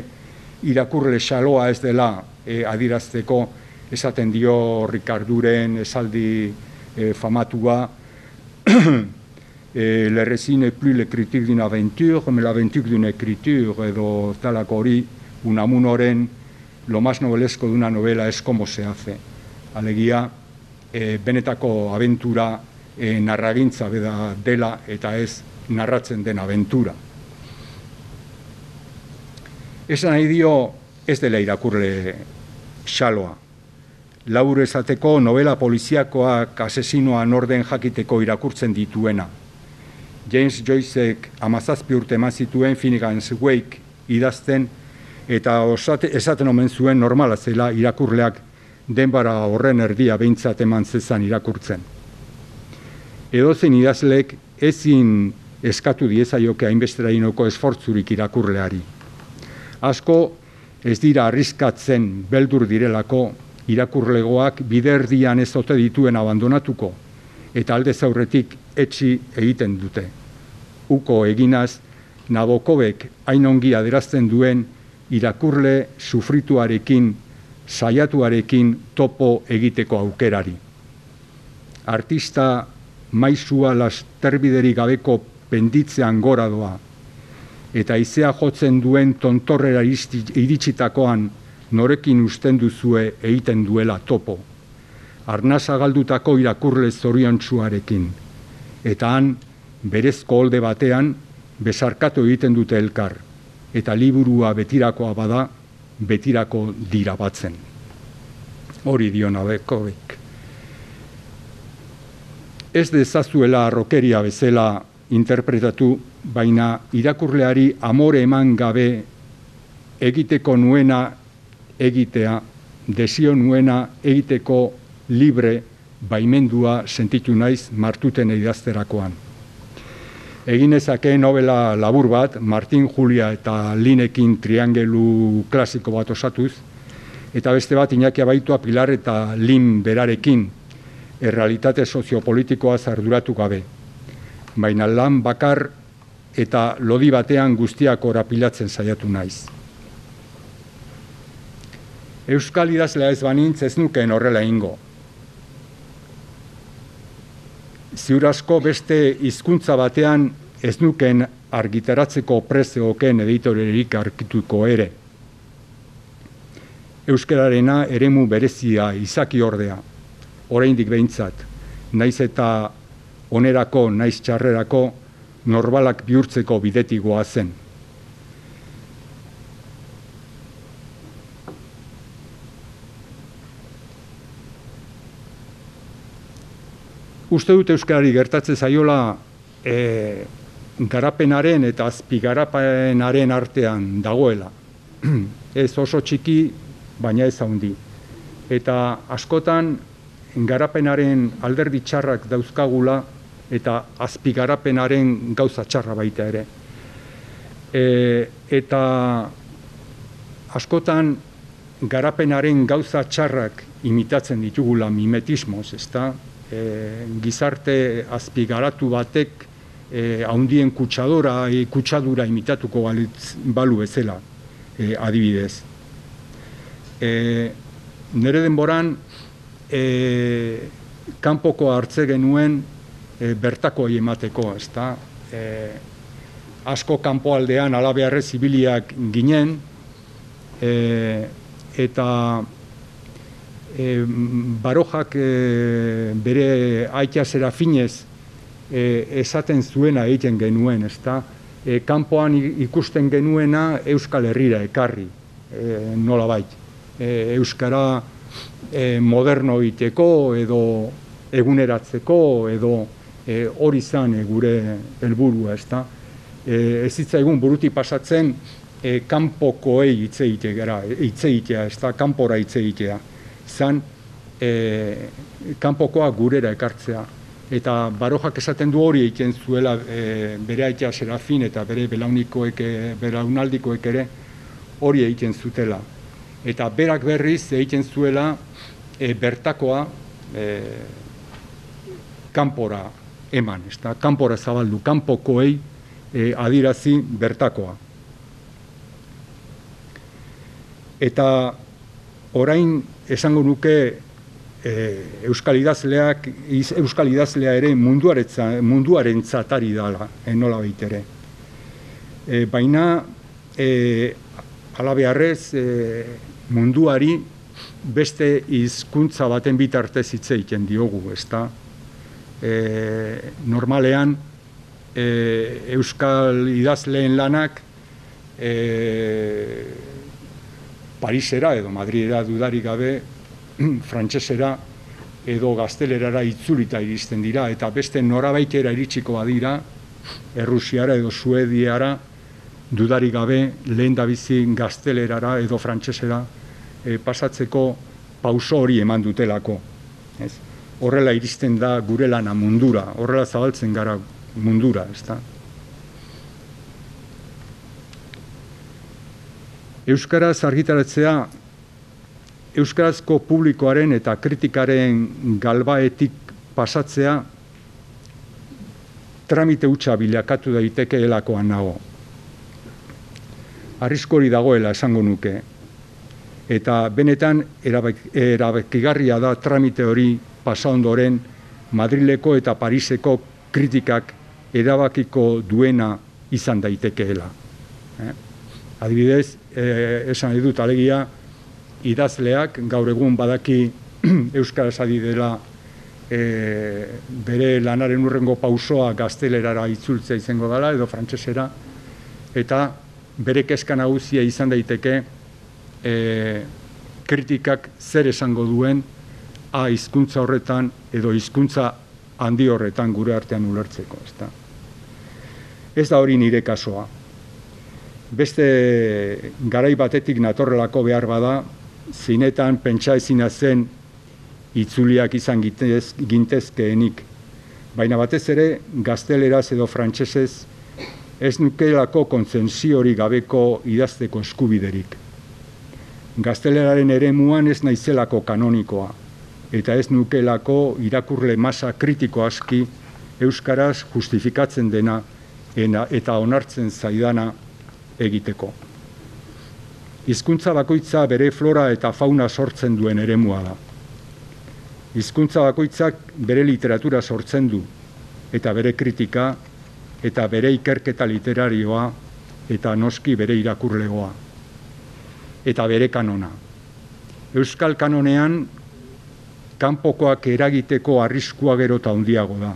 irakurle xaloa ez dela e, adirazteko, esaten dio Ricarduren esaldi e, famatua, et le n'est plus l'écriture d'une aventure, mais l'aventure d'une écriture, edo talako hori, unamunoren, lo más novelesco de una novela es como se hace. Alegia, e, benetako aventura e, narragintza beda dela eta ez narratzen den aventura. Esan nahi dio ez dela irakurle xaloa laur esateko novela poliziakoak asesinoa norden jakiteko irakurtzen dituena. James Joyceek amazazpi urte mazituen Finnegan's Wake idazten eta osate, esaten omen zuen normala zela irakurleak denbara horren erdia behintzat eman zezan irakurtzen. Edozen idazlek ezin eskatu diezaioke hainbestera inoko esfortzurik irakurleari. Asko ez dira arriskatzen beldur direlako irakurlegoak biderdian ez ote dituen abandonatuko, eta alde zaurretik etxi egiten dute. Uko eginaz, Nabokobek hain ongi aderazten duen irakurle sufrituarekin, saiatuarekin topo egiteko aukerari. Artista maizua lasterbiderik gabeko penditzean gora doa, eta izea jotzen duen tontorrera iritsitakoan norekin usten duzue egiten duela topo. Arnasa galdutako irakurle zoriontsuarekin. Eta han, berezko holde batean, besarkatu egiten dute elkar. Eta liburua betirakoa bada, betirako dira batzen. Hori dio nabekobek. Ez dezazuela arrokeria bezala interpretatu, baina irakurleari amore eman gabe egiteko nuena egitea, desio nuena egiteko libre baimendua sentitu naiz martuten idazterakoan. Egin ezake novela labur bat, Martin Julia eta Linekin triangelu klasiko bat osatuz, eta beste bat Iñaki Abaitua Pilar eta Lin berarekin, errealitate soziopolitikoa zarduratu gabe. Baina lan bakar eta lodi batean guztiak orapilatzen saiatu naiz. Euskal idazlea ez banintz ez nukeen horrela ingo. Ziur asko beste hizkuntza batean ez nuken argitaratzeko prezeoken editorerik arkituko ere. Euskararena eremu berezia izaki ordea, oraindik behintzat, naiz eta onerako, naiz txarrerako, norbalak bihurtzeko bidetigoa zen. Uste dut Euskarari gertatzen zaiola e, garapenaren eta azpigarapenaren artean dagoela. ez oso txiki, baina ez handi. Eta askotan garapenaren alderdi txarrak dauzkagula eta azpigarapenaren gauza txarra baita ere. E, eta askotan garapenaren gauza txarrak imitatzen ditugula mimetismoz, ezta? E, gizarte azpigaratu batek e, haundien kutsadora, e, kutsadura imitatuko balitz, balu bezala, e, adibidez. E, nere denboran, e, kanpoko hartze genuen e, bertako emateko, ezta? E, asko kanpoaldean alabearrez zibiliak ginen, e, eta e, barojak e, bere aitea zerafinez e, esaten zuena egiten genuen, ezta? E, kanpoan ikusten genuena Euskal Herrira ekarri, e, nola bait. E, Euskara e, moderno egiteko edo eguneratzeko edo e, hori zan e, gure helburua, ezta? E, ez egun buruti pasatzen e, kanpokoei hitz egitea, hitz egitea, ezta? Kanpora hitz egitea. Zan e, kanpokoa gurera ekartzea eta barojak esaten du hori egiten zuela e, bere aitea serafin eta bere belaunikoek, e, belaunaldikoek ere hori egiten zutela. Eta berak berriz egiten zuela e, bertakoa e, kanpora eman, ez da, kanpora zabaldu, kanpokoei e, adirazi bertakoa. Eta orain esango nuke e, euskal idazleak euskal idazlea ere munduaretza munduaren zatari dala enola ere. E, baina e, alabearrez e, munduari beste hizkuntza baten bitartez hitz egiten diogu ezta? E, normalean e, euskal idazleen lanak e, Parisera edo Madridera dudarik gabe frantsesera edo gaztelerara itzulita iristen dira, eta beste norabaitera iritsiko badira, Errusiara edo Suediara, dudarik gabe lehen bizi gaztelerara edo frantsesera e, pasatzeko pauso hori eman dutelako. Ez? Horrela iristen da gure lana mundura, horrela zabaltzen gara mundura, ez Euskaraz argitaratzea euskarazko publikoaren eta kritikaren galbaetik pasatzea tramite hutsa bilakatu daiteke elakoan nago. Arriskori dagoela esango nuke. Eta benetan erabekigarria da tramite hori pasa ondoren Madrileko eta Pariseko kritikak erabakiko duena izan daitekeela. Eh? Adibidez, eh, esan edut alegia, idazleak gaur egun badaki euskaraz ari dela e, bere lanaren urrengo pausoa gaztelerara itzultzea izango dela edo frantsesera eta bere kezka nagusia izan daiteke e, kritikak zer esango duen a hizkuntza horretan edo hizkuntza handi horretan gure artean ulertzeko, ezta. Ez da hori nire kasoa. Beste garai batetik natorrelako behar bada, zinetan pentsa ezina zen itzuliak izan gintez, gintezkeenik. Baina batez ere, gazteleraz edo frantsesez ez nukelako kontzensiori gabeko idazteko eskubiderik. Gazteleraren ere muan ez naizelako kanonikoa, eta ez nukelako irakurle masa kritiko aski Euskaraz justifikatzen dena eta onartzen zaidana egiteko hizkuntza bakoitza bere flora eta fauna sortzen duen eremua da. Hizkuntza bakoitzak bere literatura sortzen du, eta bere kritika, eta bere ikerketa literarioa, eta noski bere irakurlegoa, eta bere kanona. Euskal kanonean, kanpokoak eragiteko arriskua gero eta handiago da.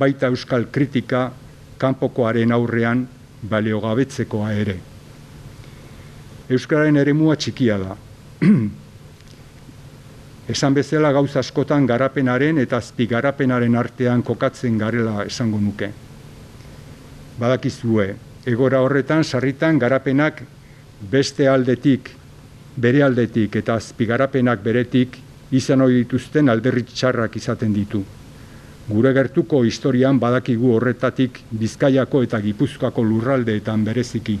Baita euskal kritika, kanpokoaren aurrean, baliogabetzekoa ere. Euskararen eremua txikia da. Esan bezala gauz askotan garapenaren eta azpigarapenaren artean kokatzen garela esango nuke. Badakizue, egora horretan sarritan garapenak beste aldetik, bere aldetik eta azpigarapenak beretik izan hori dituzten alderri txarrak izaten ditu. Gure gertuko historian badakigu horretatik Bizkaiako eta Gipuzkoako lurraldeetan bereziki.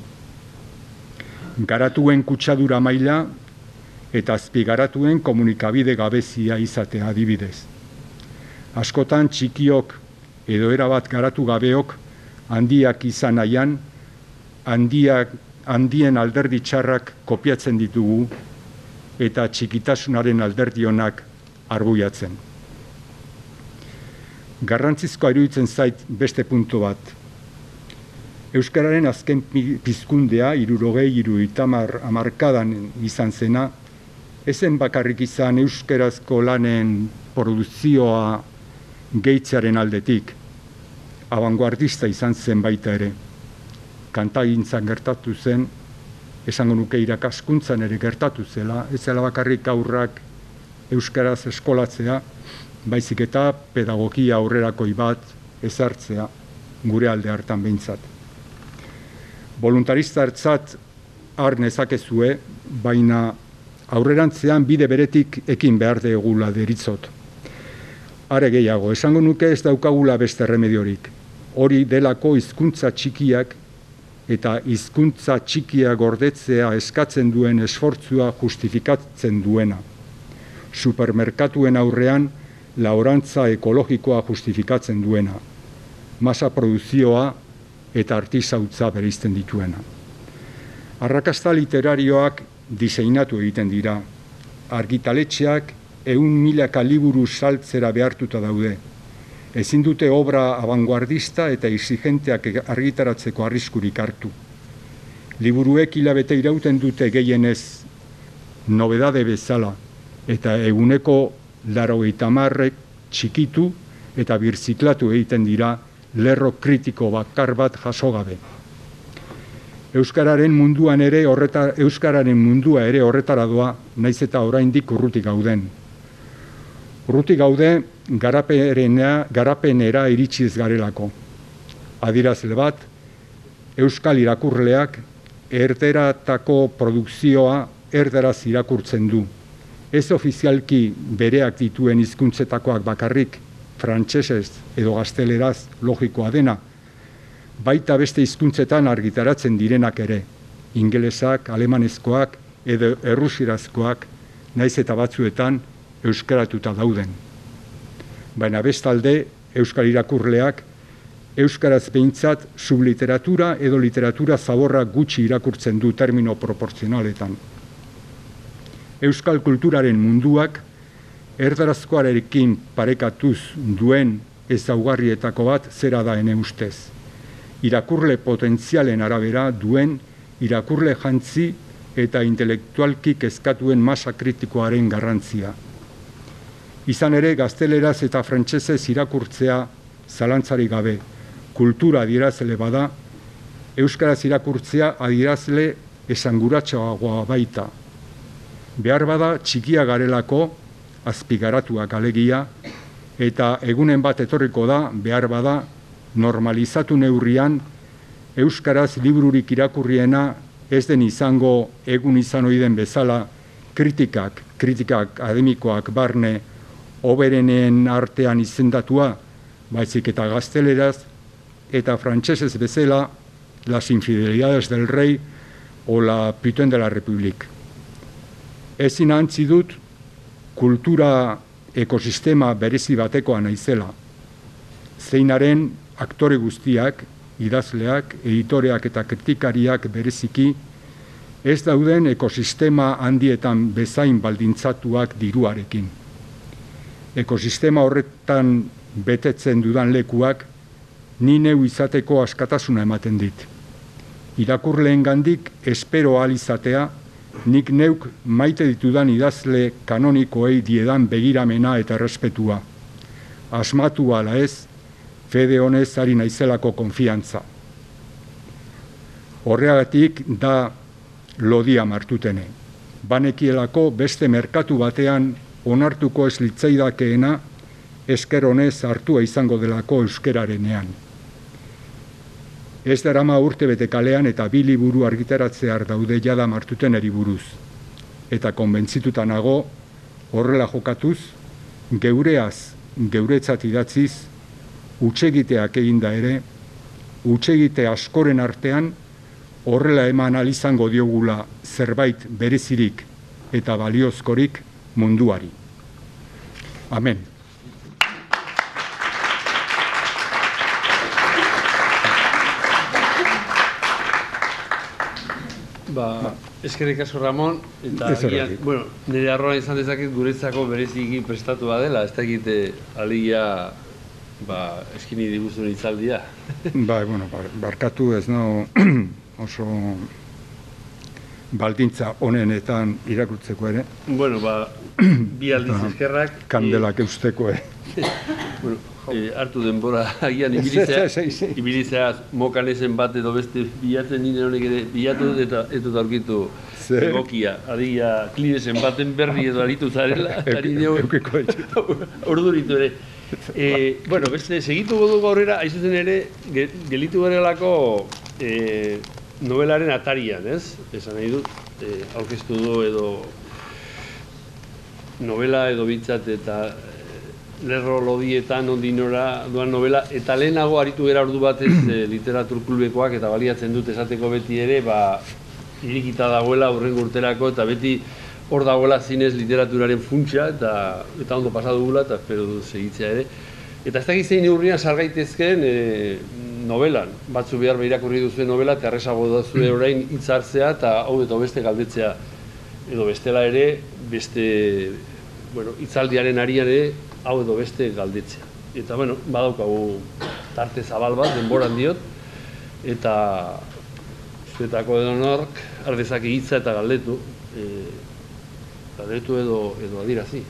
Garatuen kutsadura maila eta azpigaratuen komunikabide gabezia izatea adibidez. Askotan txikiok edo erabat garatu gabeok handiak izan nahian, handiak, handien alderdi txarrak kopiatzen ditugu eta txikitasunaren alderdionak arbuiatzen. Garrantzizkoa iruditzen zait beste puntu bat. Euskararen azken pizkundea, irurogei, iru itamar amarkadan izan zena, ezen bakarrik izan euskerazko lanen produzioa gehitzaren aldetik, abanguardista izan zen baita ere. Kantagintzan gertatu zen, esango nuke irakaskuntzan ere gertatu zela, ez zela bakarrik aurrak euskaraz eskolatzea, baizik eta pedagogia aurrerakoi bat ezartzea gure alde hartan behintzat. Voluntarista hartzat har nezakezue, baina aurrerantzean bide beretik ekin behar degula deritzot. Are gehiago, esango nuke ez daukagula beste remediorik hori delako hizkuntza txikiak eta hizkuntza txikia gordetzea eskatzen duen esfortzua justifikatzen duena. Supermerkatuen aurrean laurantza ekologikoa justifikatzen duena. Masa produzioa eta artizautza bereizten dituena. Arrakasta literarioak diseinatu egiten dira. Argitaletxeak eun milaka liburu saltzera behartuta daude ezin dute obra abanguardista eta exigenteak argitaratzeko arriskurik hartu. Liburuek hilabete irauten dute gehienez nobedade bezala eta eguneko laro marrek txikitu eta birziklatu egiten dira lerro kritiko bakar bat jaso gabe. Euskararen munduan ere horreta, Euskararen mundua ere horretara doa, naiz eta oraindik urrutik gauden. Urrutik gaude garapenera, garapenera iritsiz garelako. Adirazle bat, Euskal irakurleak erderatako produkzioa erderaz irakurtzen du. Ez ofizialki bereak dituen hizkuntzetakoak bakarrik, frantsesez edo gazteleraz logikoa dena, baita beste hizkuntzetan argitaratzen direnak ere, ingelesak, alemanezkoak edo errusirazkoak, naiz eta batzuetan euskaratuta dauden baina bestalde euskal irakurleak euskaraz behintzat subliteratura edo literatura zaborra gutxi irakurtzen du termino proporzionaletan. Euskal kulturaren munduak erdarazkoarekin parekatuz duen ezaugarrietako bat zera da ene ustez. Irakurle potentzialen arabera duen irakurle jantzi eta intelektualki kezkatuen masa kritikoaren garrantzia. Izan ere, gazteleraz eta frantsesez irakurtzea zalantzari gabe, kultura adierazle bada, euskaraz irakurtzea adierazle esanguratxoagoa baita. Behar bada txikia garelako, azpigaratuak alegia, eta egunen bat etorriko da, behar bada, normalizatu neurrian, euskaraz librurik irakurriena ez den izango egun izan oiden bezala kritikak, kritikak akademikoak barne, oberenen artean izendatua, baizik eta gazteleraz, eta frantsesez bezala, las infidelidades del rey o la pituen de la republik. Ezin antzi dut, kultura ekosistema berezi batekoa naizela. Zeinaren aktore guztiak, idazleak, editoreak eta kritikariak bereziki, ez dauden ekosistema handietan bezain baldintzatuak diruarekin ekosistema horretan betetzen dudan lekuak ni neu izateko askatasuna ematen dit. Irakurleen gandik espero izatea, nik neuk maite ditudan idazle kanonikoei diedan begiramena eta respetua. Asmatu ala ez, fede honez ari naizelako konfiantza. Horreagatik da lodia martutene. Banekielako beste merkatu batean onartuko ez litzaidakeena esker honez hartua izango delako euskerarenean. Ez darama urte bete kalean eta bi liburu argitaratzear daude jada martuten eriburuz. Eta konbentzituta nago horrela jokatuz, geureaz, geuretzat idatziz, utsegiteak eginda ere, utsegite askoren artean, horrela eman alizango diogula zerbait berezirik eta baliozkorik munduari. Amen. Ba, eskerrik asko Ramon, eta erratik. bueno, nire arroa izan dezaket guretzako bereziki prestatua dela, ez dakite aligia ba, eskini diguzun itzaldia. Bai, bueno, bar- barkatu ez no oso baldintza honenetan irakurtzeko ere, bueno, ba, bi aldiz eskerrak. kandelak eusteko ere. Bueno, eh, hartu denbora agian Ez, ibilizea, ez, ez, ez. ibilizea mokan ezen bat edo beste bilatzen nire honek ere bilatu eta ez dut aurkitu egokia. Adia klinesen baten berri edo aritu zarela, ari nio Eukiko etxetu. orduritu ere. E, bueno, beste, segituko dugu aurrera, hain zuzen ere, ge- gelitu garelako e, novelaren atarian, ez? Esan nahi dut, e, aurkeztu du edo novela edo bitzat eta lerro lodietan ondinora doan novela, eta lehenago aritu gara ordu batez e, literatur klubekoak eta baliatzen dut esateko beti ere, ba, irikita dagoela urrengo urterako eta beti hor dagoela zinez literaturaren funtsa eta eta ondo pasa dugula eta espero dut segitzea ere. Eta ez dakit zein neurrian sargaitezkeen e, novelan, batzu behar irakurri duzuen novela eta errezago duzue orain hitzartzea eta hau eta beste galdetzea. Edo bestela ere beste bueno, hitzaldiaren arian ere hau edo beste galdetzea. Eta bueno, badaukagu tarte zabal bat, denboran diot, eta zuetako edo nork ardezake hitza eta galdetu, e, galdetu edo, edo adirazi.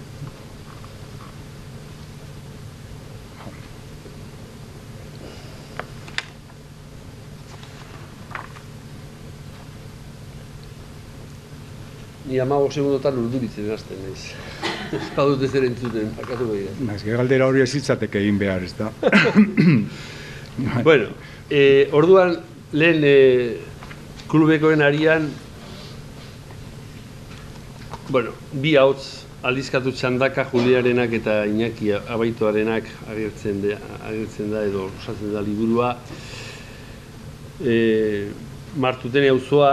Ni amago segundotan urduritzen hasten naiz. Badut ez ere entzuten, akatuko dira. Ez galdera hori ez hitzateke egin behar, ez da. Bueno, eh, orduan lehen eh, klubekoen arian, bueno, bi hauts aldizkatu txandaka Juliarenak eta Iñaki Abaitoarenak agertzen, de, agertzen da edo osatzen da liburua. E, martutene auzoa,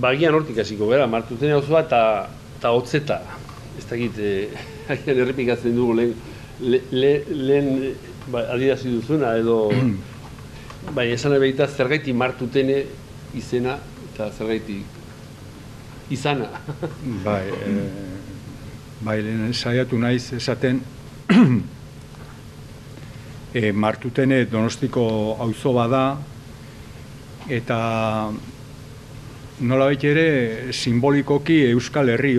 bagian hortik hasiko gara, martutene auzoa eta, eta hotzeta. Ez dakit, eh, agian errepikatzen dugu lehen, le, le, lehen eh, ba, adierazi duzuna edo bai, esan nahi baita zergaiti martutene izena eta zergaiti izana. Bai, e, bai, lehen saiatu naiz esaten e, martutene donostiko auzo bada eta nola ere simbolikoki Euskal Herri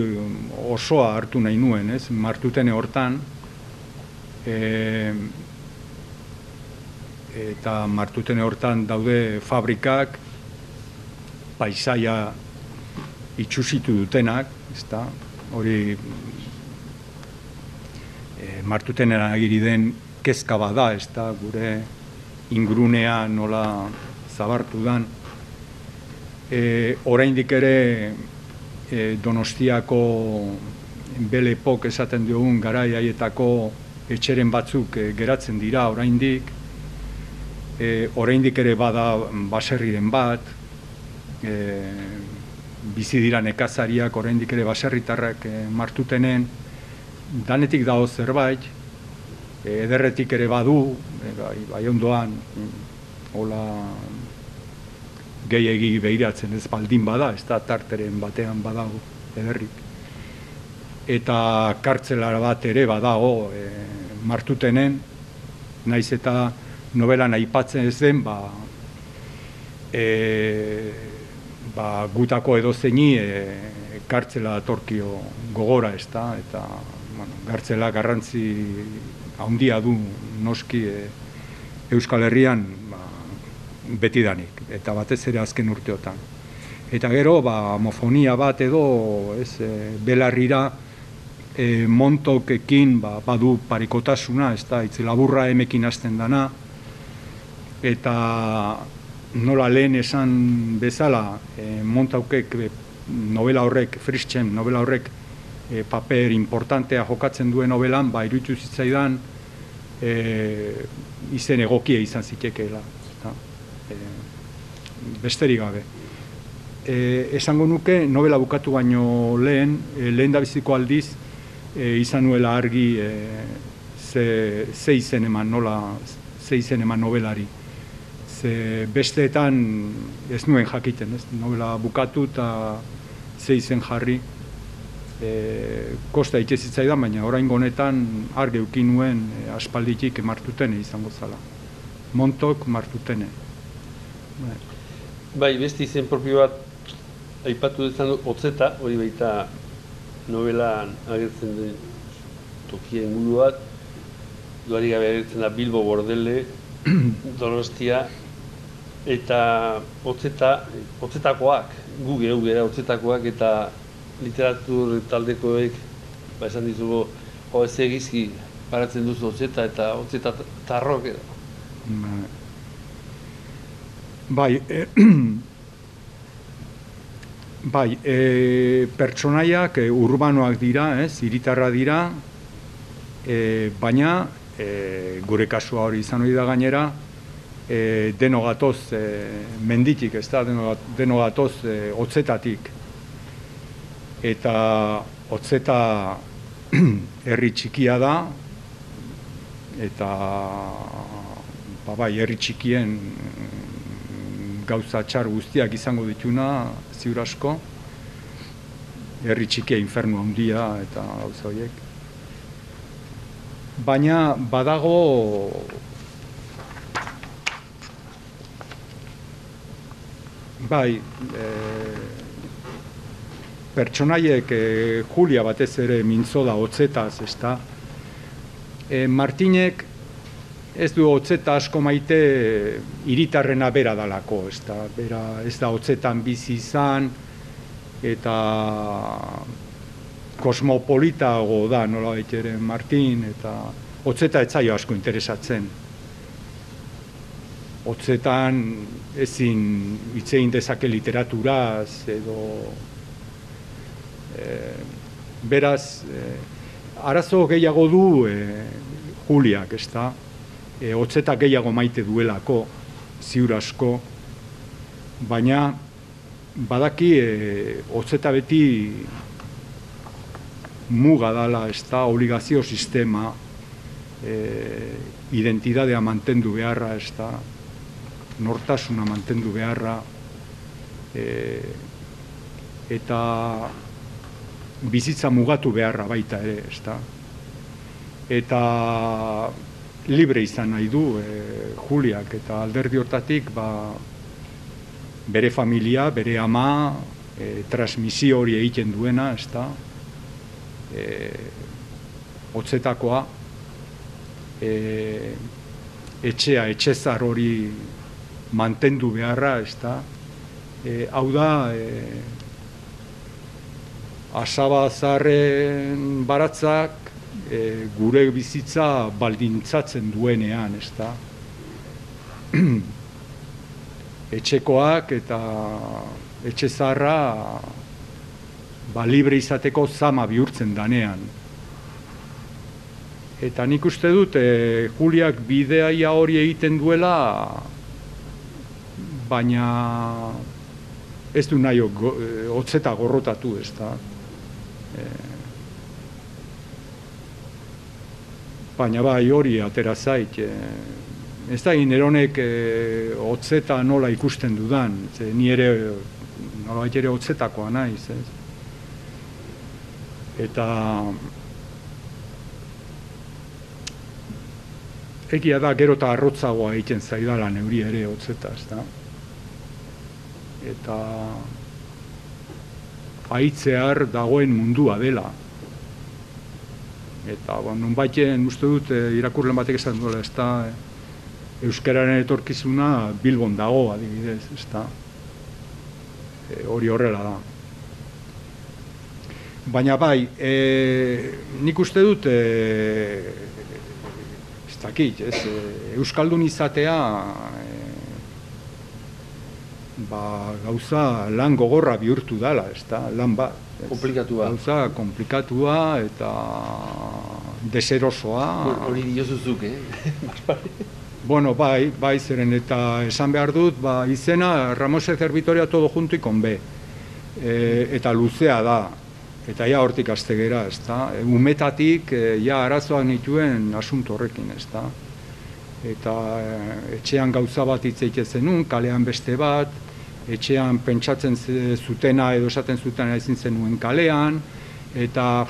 osoa hartu nahi nuen, ez? Martutene hortan e, eta martutene hortan daude fabrikak, paisaia itxusitu dutenak, ezta? Hori e, martutenen agiri den kezka bada, ezta? Gure ingurunea nola zabartu dan. E, oraindik ere e, Donostiako belepok esaten diogun garai haietako etxeren batzuk e, geratzen dira oraindik. E, oraindik ere bada baserriren bat, e, bizi dira nekazariak oraindik ere baserritarrak e, martutenen, danetik dago zerbait, e, ederretik ere badu, e, bai, bai ondoan, hola gehiegi behiratzen ez baldin bada, ez da tarteren batean badago ederrik. Eta kartzelara bat ere badago e, martutenen, naiz eta novelan aipatzen ez den, ba, e, ba, gutako edozeini e, kartzela datorkio gogora ez da, eta bueno, gartzela garrantzi handia du noski e, Euskal Herrian betidanik, eta batez ere azken urteotan. Eta gero, ba, homofonia bat edo, ez, e, belarrira, e, montokekin ba, badu parikotasuna, ez da, itzi laburra emekin hasten dana, eta nola lehen esan bezala, e, montaukek e, novela horrek, Frischem, novela horrek, e, paper importantea jokatzen duen novelan, ba, iruditu zitzaidan, e, izen egokia izan zitekeela. Besterik gabe. E, esango nuke, novela bukatu baino lehen, e, lehen da biziko aldiz, e, izan nuela argi e, ze, ze izen eman, nola, ze izen eman novelari. Ze besteetan ez nuen jakiten, ez? novela bukatu eta ze izen jarri e, kosta itxe zitzaidan, baina orain honetan arge ukin nuen e, aspalditik martutene izango zala. Montok martutene. Bai, bai beste izen propio bat aipatu dezan otzeta, hori baita novelan agertzen den tokien inguru bat, duari gabe agertzen da Bilbo Bordele, Donostia, eta otzeta, otzetakoak, gu gero gara otzetakoak, eta literatur taldekoek ba esan dizugu jo ez egizki paratzen duzu otzeta eta otzeta tarrok edo. Bai, e, bai, e, pertsonaiak e, urbanoak dira, ez, iritarra dira, e, baina e, gure kasua hori izan hori da gainera, e, deno gatoz e, menditik, ez da, deno, deno gatoz e, otzetatik eta hotzeta herri txikia da eta ba bai herri txikien gauza txar guztiak izango dituna ziur asko herri txikia infernu handia eta gauza horiek baina badago bai e, pertsonaiek e, Julia batez ere mintzo da hotzetaz, ezta. E, Martinek ez du hotzeta asko maite hiritarrena bera dalako, ezta. Bera ez da hotzetan bizi izan eta kosmopolitago da nola ere Martin eta hotzeta etzaio asko interesatzen. Hotzetan ezin hitzein dezake literaturaz edo e, beraz, e, arazo gehiago du e, Juliak, ez da, e, otzeta gehiago maite duelako, ziur asko, baina badaki e, otzeta beti muga dala, ez da, obligazio sistema, e, identidadea mantendu beharra, ez da, nortasuna mantendu beharra, e, eta bizitza mugatu beharra baita ere, ezta. Eta libre izan nahi du e, Juliak eta alderdi hortatik ba, bere familia, bere ama, e, transmisio hori egiten duena, ezta. E, otzetakoa, e, etxea, etxezar hori mantendu beharra, ezta. E, hau da, e, asaba zarren baratzak e, gure bizitza baldintzatzen duenean, ez da? Etxekoak eta etxe zarra ba, libre izateko zama bihurtzen danean. Eta nik uste dut, e, Juliak bideaia hori egiten duela, baina ez du nahi hotzeta gorrotatu, ez da? Eh, baina bai hori atera zait e, ez da ineronek e, otzeta nola ikusten dudan ze ni ere nola ere otzetakoa naiz ez? eta egia da gero eta arrotzagoa egiten zaidala neuri ere otzeta ez da eta aitzear dagoen mundua dela. Eta, bon, nun baiten, uste dut, e, irakurlen batek esan duela, ez da, e, Euskararen etorkizuna Bilbon dago, adibidez, ez da. E, hori horrela da. Baina bai, e, nik uste dut, e, ez dakit, ez, e, Euskaldun izatea, ba, gauza lan gogorra bihurtu dela, ez da, lan bat. Komplikatua. Gauza komplikatua eta deserosoa. Hori diozuzuk, eh? bueno, bai, bai zeren eta esan behar dut, ba, izena Ramose Zerbitoria todo junto ikon be. E, eta luzea da, eta ja hortik astegera, ez da. E, umetatik, e, ja arazoak nituen asunto horrekin, ez da. Eta e, etxean gauza bat hitzeik zenun, kalean beste bat, etxean pentsatzen zutena edo esaten zutena ezin zenuen kalean, eta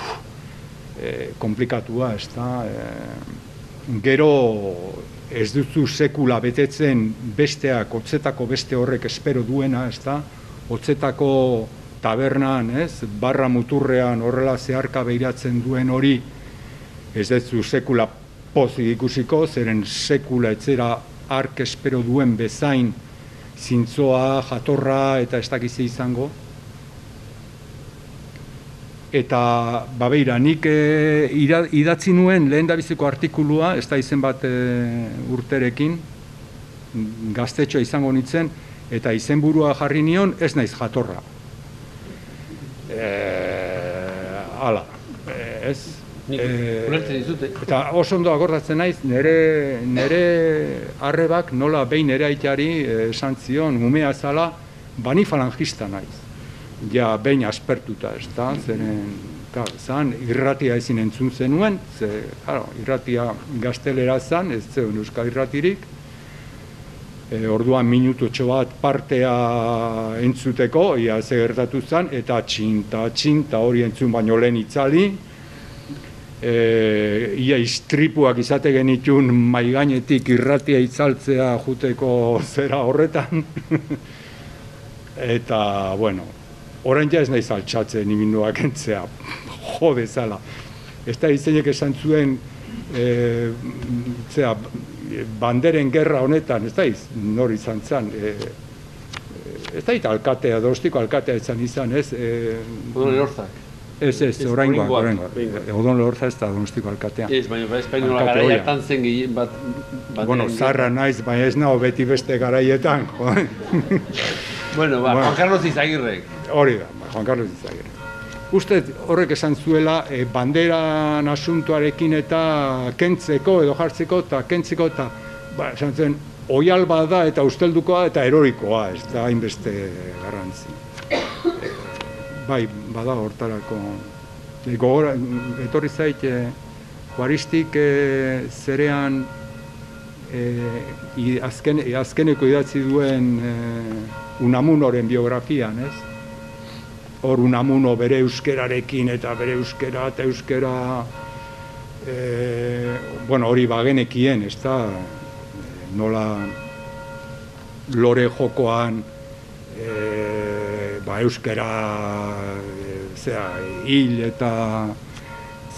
e, komplikatua, ez da. E, gero ez duzu sekula betetzen besteak, otzetako beste horrek espero duena, ez da, otzetako tabernan, ez, barra muturrean horrela zeharka behiratzen duen hori, ez duzu sekula pozik ikusiko, zeren sekula etzera ark espero duen bezain zintzoa, jatorra eta ez dakize izango, eta babeira, nik e, idatzi nuen lehen dabiziko artikulua, ez da izen bat e, urterekin, gaztetxoa izango nintzen, eta izenburua jarri nion, ez naiz jatorra. E, ala, ez? E, eta oso ondo akordatzen naiz, nire, nire arrebak nola behin ere aitari esan zion, umea zala, bani falangista naiz. Ja behin aspertuta, ez da, zeren, klar, zan, irratia ezin entzun zenuen, ze, claro, irratia gaztelera zan, ez zeuen euskal irratirik, e, orduan minutotxo bat partea entzuteko, ia ze gertatu zen, eta txinta, txinta hori entzun baino lehen itzali, e, ia istripuak izate genitun maigainetik irratia itzaltzea juteko zera horretan, eta, bueno, orain ja ez nahi zaltxatzen iminduak entzea, jode zala. Ez da izainek esan zuen, e, zera, banderen gerra honetan, ez da iz, nor izan zen, e, ez da alkatea, dostiko alkatea izan izan, ez? E, erorzak. Ez, ez, orain guak, orain guak. Odon lehorza ez da donostiko alkatea. Ez, baina ez baina nola gara jartan zen gehien bat... Bueno, zarra naiz, baina ez naho beti beste garaietan, Bueno, ba, Juan Carlos Izagirrek. Hori da, ba, Juan Carlos Izagirrek. Uste horrek esan zuela e, banderan asuntuarekin eta kentzeko edo jartzeko eta kentzeko eta ba, esan zuen oial bada eta usteldukoa eta erorikoa, ez da hainbeste garrantzi. Bai, bada hortarako. E, gogora, etorri zait, e, juaristik e, zerean e, azken, azkeneko idatzi duen e, Unamunoren biografian, ez? Hor Unamuno bere euskerarekin eta bere euskera eta euskera e, bueno, hori bagenekien, ez da, nola lore jokoan e, ba, euskera e, zera, hil eta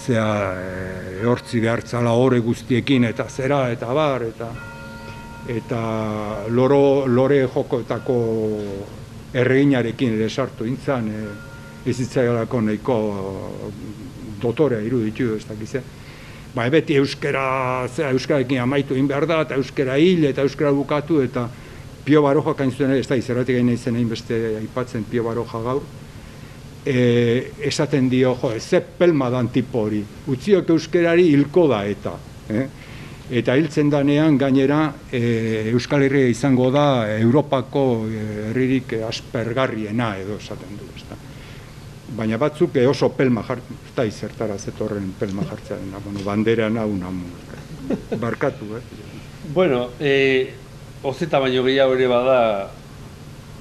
zera, e, hortzi behartzala hore guztiekin eta zera eta bar, eta eta loro, lore jokoetako erreginarekin ere sartu intzan, e, ez itzaialako nahiko dotorea iruditu ez dakize. Ba, beti euskera, zera, euskararekin amaitu egin behar da, eta euskara hil, eta euskara bukatu, eta Pio Baroja kain zuen, ez da, izerratik gaina izen egin beste aipatzen Pio Baroja gaur, e, esaten dio, jo, ze pelma dan tipo hori, utziok euskerari hilko da eta. Eh? eta hiltzen danean gainera e, Euskal Herria izango da Europako e, herririk aspergarriena edo esaten du, ezta. Baina batzuk e, oso pelma jartzen, ez da izertara zetorren pelma jartzen, bueno, bandera hau barkatu, eh? Bueno, e, ozeta baino gehiago ere bada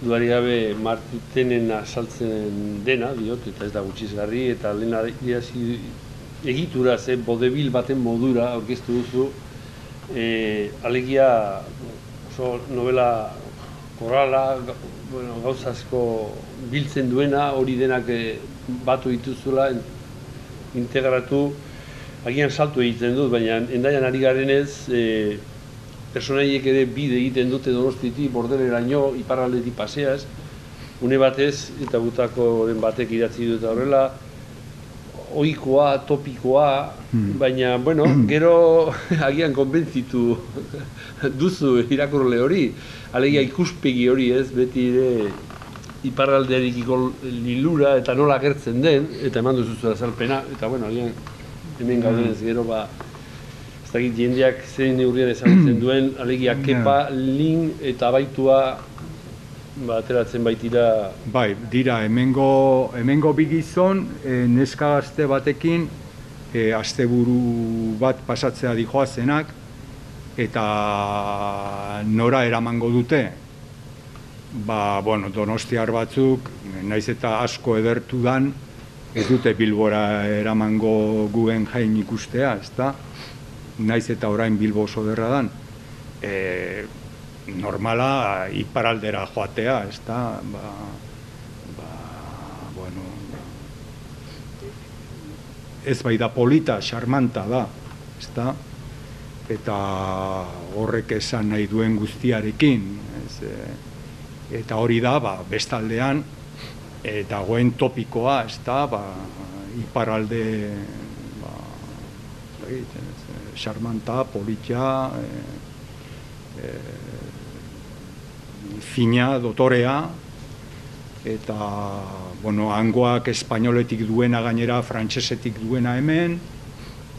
duari gabe martutenen asaltzen dena, diot, eta ez da gutxizgarri, eta lehena egitura ze bodebil baten modura aurkeztu duzu, e, alegia oso novela korala, bueno, gauzazko biltzen duena, hori denak e, batu dituzula, integratu, agian saltu egiten dut, baina endaian ari garen ez, e, personaiek ere bide egiten dute donostiti, bordeleraino, iparraldeti paseaz, une batez, eta butako den batek idatzi dut horrela, oikoa, topikoa, hmm. baina, bueno, gero agian konbentzitu duzu irakurle hori, alegia ikuspegi hori ez, beti ere iparraldearik lilura eta nola gertzen den, eta eman duzu zera zalpena, eta bueno, agian hemen gauden ez gero, ba, ez dakit jendeak zein neurrian ezagutzen duen, alegia kepa, lin eta baitua ba, ateratzen baitira. Bai, dira, hemengo, hemengo bigizon, e, neska gazte batekin, e, asteburu bat pasatzea dijoa zenak, eta nora eramango dute, ba, bueno, donostiar batzuk, naiz eta asko edertu dan, ez dute bilbora eramango guen jain ikustea, ezta? Naiz eta orain bilbo oso derra dan. E, normala iparaldera joatea, ezta? Ba, ba, bueno, ez bai da polita, charmanta da, ezta? Eta horrek esan nahi duen guztiarekin, ez, e, eta hori da, ba, bestaldean, eta goen topikoa, ez da, ba, iparalde, ba, ez, xarmanta, politia, e, e, fina, dotorea, eta, bueno, hangoak espainoletik duena gainera, frantsesetik duena hemen,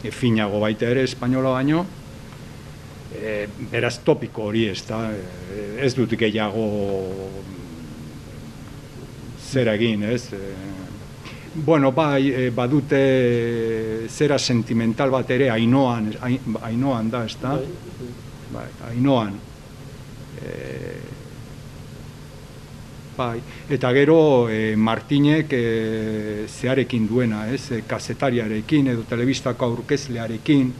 e, finago baita ere, espainola baino, e, beraz topiko hori ez da, e, ez dut gehiago zer egin, ez? E, bueno, bai, e, badute zera sentimental bat ere ainoan, ainoan da, ez da? Bai, bai ainoan. E, bai, eta gero e, Martinek e, zearekin duena, ez? Kazetariarekin edo telebistako aurkezlearekin,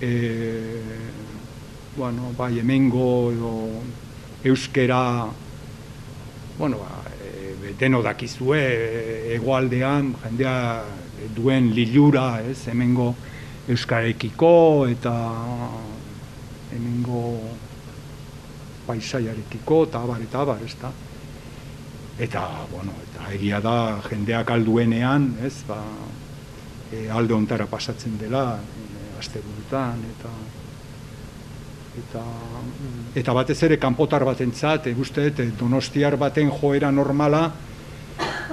e, bueno, bai, emengo edo euskera, bueno, ba, deno dakizue, egoaldean, jendea duen lilura, ez, hemengo euskarekiko eta hemengo paisaiarekiko, eta abar, eta abar, ez da. Eta, bueno, eta egia da, jendeak alduenean, ez, ba, e, alde ontara pasatzen dela, e, aste burutan, eta eta eta batez ere kanpotar batentzat e, uste dut donostiar baten joera normala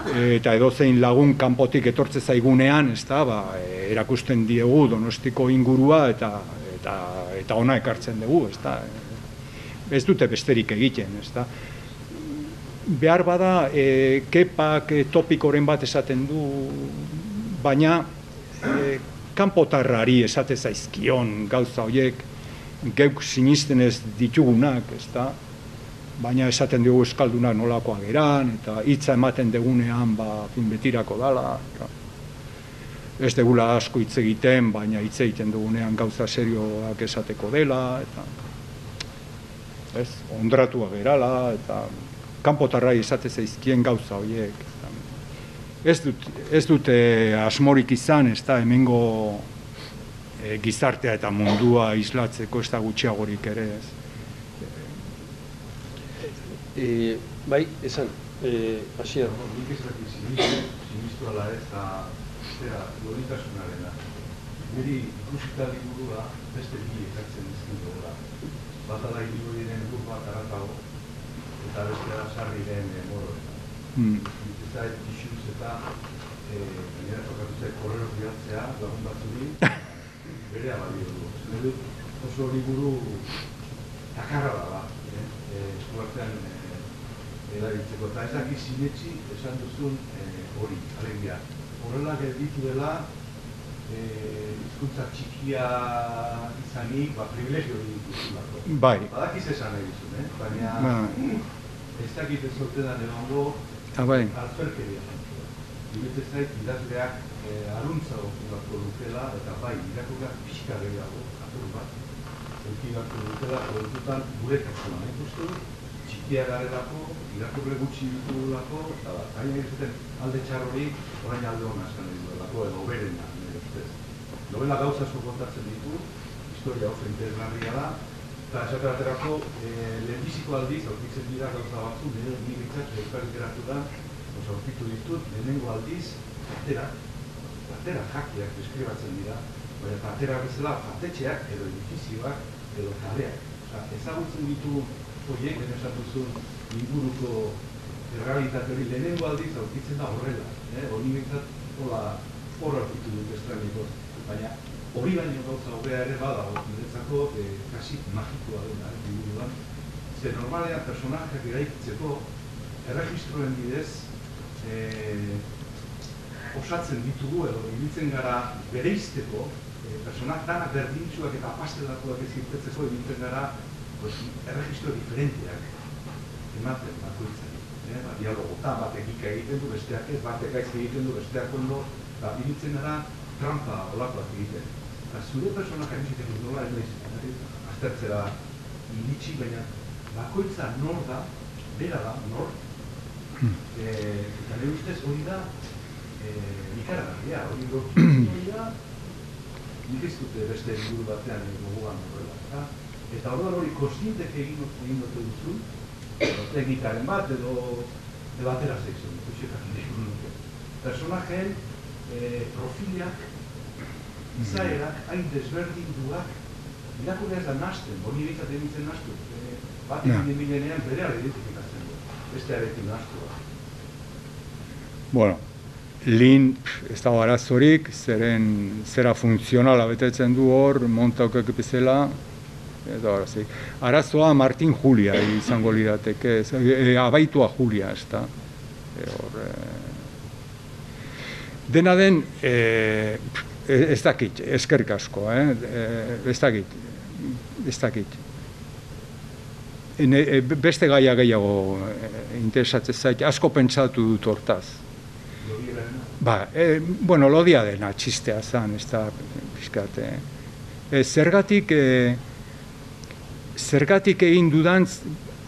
eta edozein lagun kanpotik etortze zaigunean ezta ba erakusten diegu donostiko ingurua eta eta eta ona ekartzen dugu ezta ez dute besterik egiten ezta. Behar bada e, kepak e, topikoren bat esaten du baina e, kanpotarrari esate zaizkion gauza hoiek geuk sinisten ez ditugunak, ez da, baina esaten dugu eskaldunak nolakoa geran, eta hitza ematen degunean, ba, fin betirako dala, eta ez degula asko hitz egiten, baina hitz egiten dugunean gauza serioak esateko dela, eta ez, ondratua gerala, eta kanpotarrai esate zaizkien gauza horiek. Ez, dut, ez dute asmorik izan, ez da, hemengo e, gizartea eta mundua islatzeko ez da gutxiagorik ere ez. E, bai, esan, e, asia. Nik ez daki sinistu ala ez da, zera, loritasunaren da. Niri ikusita liburua beste bi ekartzen ezkin dugula. Bat ala diren gur bat aratago, eta beste da sarri den e, moro. Hmm. Nik ez da, eta, e, gainera tokatu zait korrero bihatzea, lagun batzuri, berea balio du. Zene dut oso liburu takarra da ba, eh? E, eskuartean e, erabiltzeko. Eta ez daki sinetxi esan duzun e, hori, alegia. Horrela gelditu dela, e, izkuntza txikia izanik, ba, privilegio hori dituzulako. Bai. Badakiz esan nahi duzun, eh? baina ba. ez dakit ez zortetan egongo, ah, bai. alzerkeria. Dibetzen zait, idazleak eh, aruntza beharko dutela, eta bai, irakurrak pixka gehiago, apur bat, euki beharko dutela, produktutan gure kasua nahi du, txikia garelako, irakurre gutxi ditugulako, eta bat, gaina egiten alde txarrori, orain alde hona esan nahi duelako, edo berena, nire ustez. Novela gauza asko kontatzen ditu, historia oso interesgarria da, eta esate baterako, eh, lehenbiziko aldiz, aurkitzen dira gauza batzu, nire nire itzak, euskal literaturan, oso aurkitu ditut, lehenengo aldiz, atera, patera jakiak deskribatzen dira, baina patera bezala patetxeak edo edifizioak edo kaleak. Osa, ezagutzen ditu horiek, den esatu zuen, inguruko errealitate hori lehenengo aldiz aurkitzen da horrela. Eh? Hori bintzat, hola, hor aurkitu dut estraniko, baina hori baino gauza hobea ere badago, niretzako e, kasi magikoa dena diburuan. Ze normalean personajeak eraikitzeko erregistroen bidez osatzen ditugu edo ibiltzen gara bereizteko e, personak dana berdintzuak eta pastelakoak ez irtetzeko ibiltzen gara pues, erregistro diferenteak ematen bakoitzen. Eh? Ba, dialogota batek ika egiten du, besteak ez, batek gaizki egiten du, besteak ondo, ba, ibiltzen gara trampa olakoak egiten. Ba, zure personak egiten nola, ez aztertzera iritsi, baina bakoitza nor da, bera da, nor, e, eta nire ustez hori da, e, ikaragarria, hori hori da, nik ez dute beste inguru batean gogoan horrela. Eta orduan hori kostientek egin, egin dute duzu, teknikaren bat edo edo atera sekzio, ikusi Personajeen eh, profiliak, izaerak, hain desberdin duak, irakurri ez da nasten, hori egitzat egitzen nastu. Eh, bat egin yeah. bere identifikatzen beste arekin nastu. Bueno, Lin ez dago arazorik, zeren zera funtzionala betetzen du hor, montaukak bezala, edo arazik. Arazoa Martin Julia izango lirateke, e, abaitua Julia, ez da. E, hor, e, dena den, e, ez dakit, eskerrik asko, eh? ez dakit, ez dakit. E, beste gaia gehiago interesatzen zait, asko pentsatu dut hortaz. Ba, e, bueno, lodia dena, txistea zan, ez da, pixkat, e, zergatik, e, zergatik egin dudan,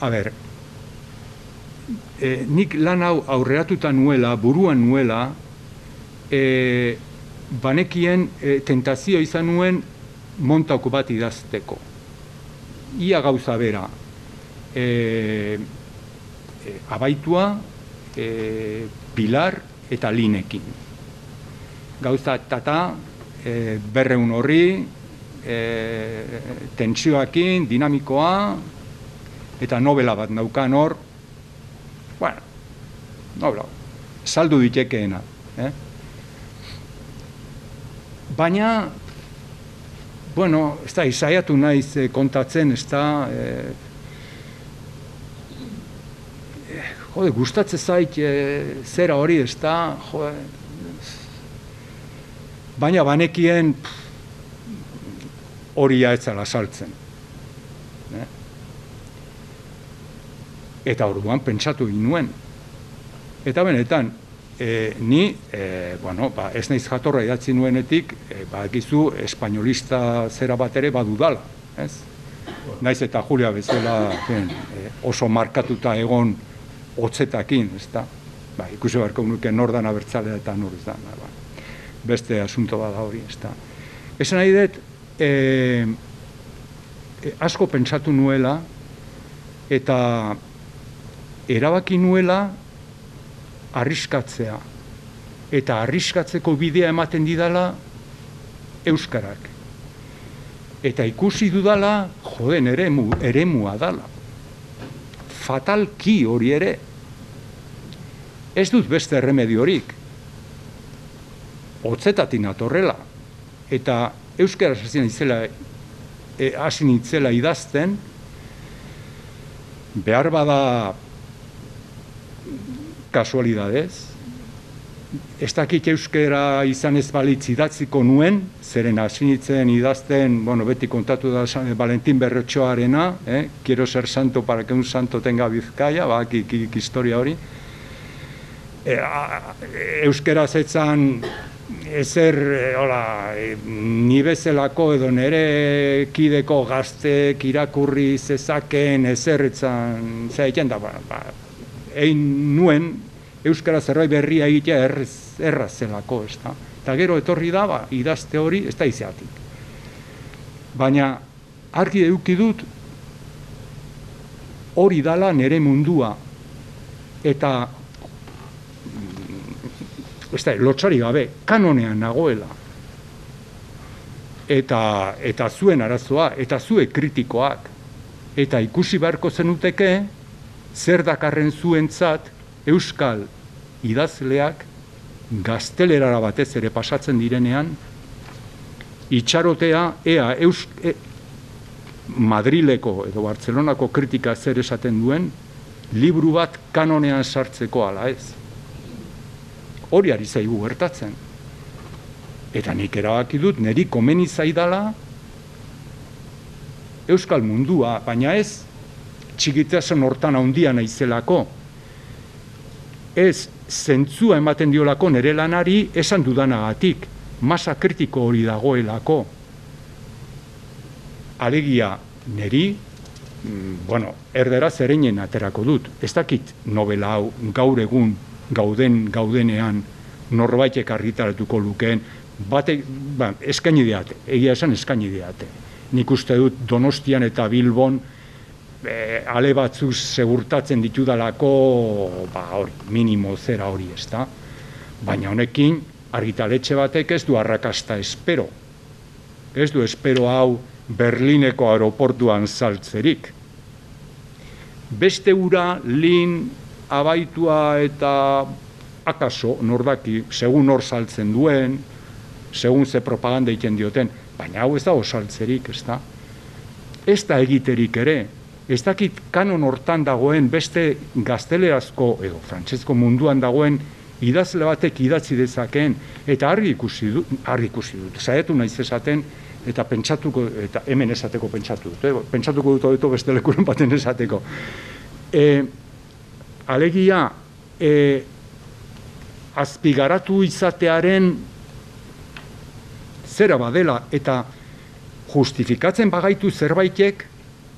a ber, e, nik lan hau aurreatuta nuela, buruan nuela, e, banekien e, tentazio izan nuen montauko bat idazteko. Ia gauza bera, e, e, abaitua, e, pilar eta linekin. Gauza tata, e, berreun horri, e, tentsioakin, dinamikoa, eta novela bat naukan hor, bueno, novela, saldu ditekeena. Eh? Baina, bueno, ez da, izaiatu naiz kontatzen, ez da, eh, eh, jode, gustatze zait eh, zera hori, ez da, jode, baina banekien, hori etzala saltzen. Eh? Eta orduan pentsatu ginuen. Eta benetan, e, ni, e, bueno, ba, ez naiz jatorra idatzi nuenetik, e, ba, egizu, espainolista zera bat ere badudala. Ez? Naiz eta Julia bezala zen, e, oso markatuta egon hotzetakin, ez da? Ba, ikusi beharko nuke nordan abertzalea eta nor ez da. Ba, beste asunto bada hori, ez da? Esan nahi dut, e, asko pentsatu nuela eta erabaki nuela arriskatzea eta arriskatzeko bidea ematen didala euskarak eta ikusi dudala joden eremu eremua dala fatalki hori ere ez dut beste erremediorik hotzetatik natorrela eta euskara hasi nintzela e, hasi nintzela idazten behar bada kasualidadez ez dakit euskara izan ez balitz idatziko nuen, zeren hasi idazten, bueno, beti kontatu da Valentin Berrotxoarena, eh? quiero ser santo para que un santo tenga bizkaia, ba, historia hori. E, euskara zetzan ezer, eh, hola, e, ni bezalako edo nere kideko gaztek irakurri zezaken ezerretzan zaiten da, ba, ba, egin nuen Euskara zerbait berria egitea erraz, erraz zelako, ez da. Eta gero etorri da, ba, idazte hori, ez da izatik. Baina, argi eduki dut, hori dala nere mundua, eta ez da, lotxari gabe, kanonean nagoela. Eta, eta zuen arazoa, eta zue kritikoak. Eta ikusi beharko zenuteke, zer dakarren zuentzat euskal idazleak gaztelerara batez ere pasatzen direnean, itxarotea ea Eus, e, Madrileko edo Bartzelonako kritika zer esaten duen, liburu bat kanonean sartzeko ala ez. Hori ari zaigu gertatzen. Eta nik erabaki dut, niri komeni zaidala Euskal mundua, baina ez txikitasen hortan handia naizelako. Ez zentzua ematen diolako nere lanari esan dudanagatik, masa kritiko hori dagoelako. Alegia neri, mm, bueno, erdera zereinen aterako dut. Ez dakit novela hau gaur egun gauden gaudenean norbaitek argitaratuko lukeen, bate, ba, eskaini diate, egia esan eskaini diate. Nik uste dut Donostian eta Bilbon e, ale batzuz segurtatzen ditudalako ba, hori, minimo zera hori ez da. Baina honekin argitaletxe batek ez du arrakasta espero. Ez du espero hau Berlineko aeroportuan saltzerik. Beste ura, lin, abaitua eta akaso, nordaki, segun hor saltzen duen, segun ze propaganda egiten dioten, baina hau ez da osaltzerik, ez da? Ez da egiterik ere, ez dakit kanon hortan dagoen beste gaztelerazko edo frantsesko munduan dagoen idazle batek idatzi dezakeen eta argi ikusi dut, argi ikusi dut, saiatu naiz esaten eta pentsatuko eta hemen esateko pentsatu dut, eh? pentsatuko dut hobeto beste lekuren baten esateko. E, alegia e, azpigaratu izatearen zera badela eta justifikatzen bagaitu zerbaitek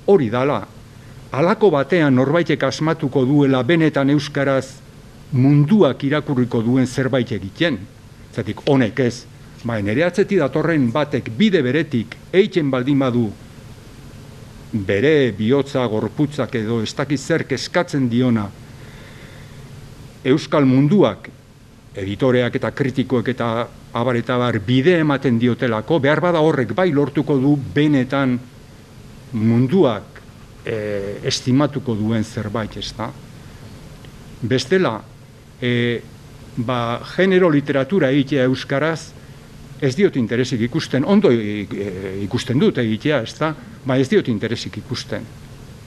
hori dala. Halako batean norbaitek asmatuko duela benetan euskaraz munduak irakurriko duen zerbait egiten. Zatik honek ez, ba nere atzeti datorren batek bide beretik eitzen baldin badu bere bihotza gorputzak edo ez dakiz zer eskatzen diona euskal munduak editoreak eta kritikoek eta abar bar bide ematen diotelako, behar bada horrek bai lortuko du benetan munduak e, estimatuko duen zerbait, ez da? Bestela, e, ba, genero literatura egitea euskaraz, ez diot interesik ikusten, ondo e, ikusten dut egitea, ez da? Ba ez diot interesik ikusten.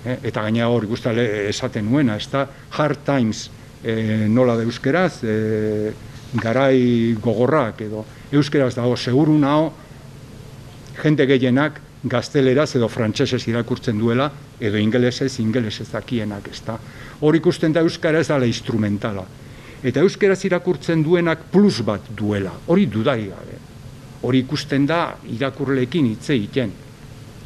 E, eta gaina hor ikustale esaten nuena, ez da? Hard Times e, nola da euskeraz, e, garai gogorrak edo euskeraz dago seguru nao, jende gehienak gazteleraz edo frantsesez irakurtzen duela, edo ingelesez, ingelesez dakienak, ez da. Hor ikusten da euskara ez dala instrumentala. Eta euskeraz irakurtzen duenak plus bat duela, hori dudari gabe. Hori ikusten da irakurleekin hitz egiten.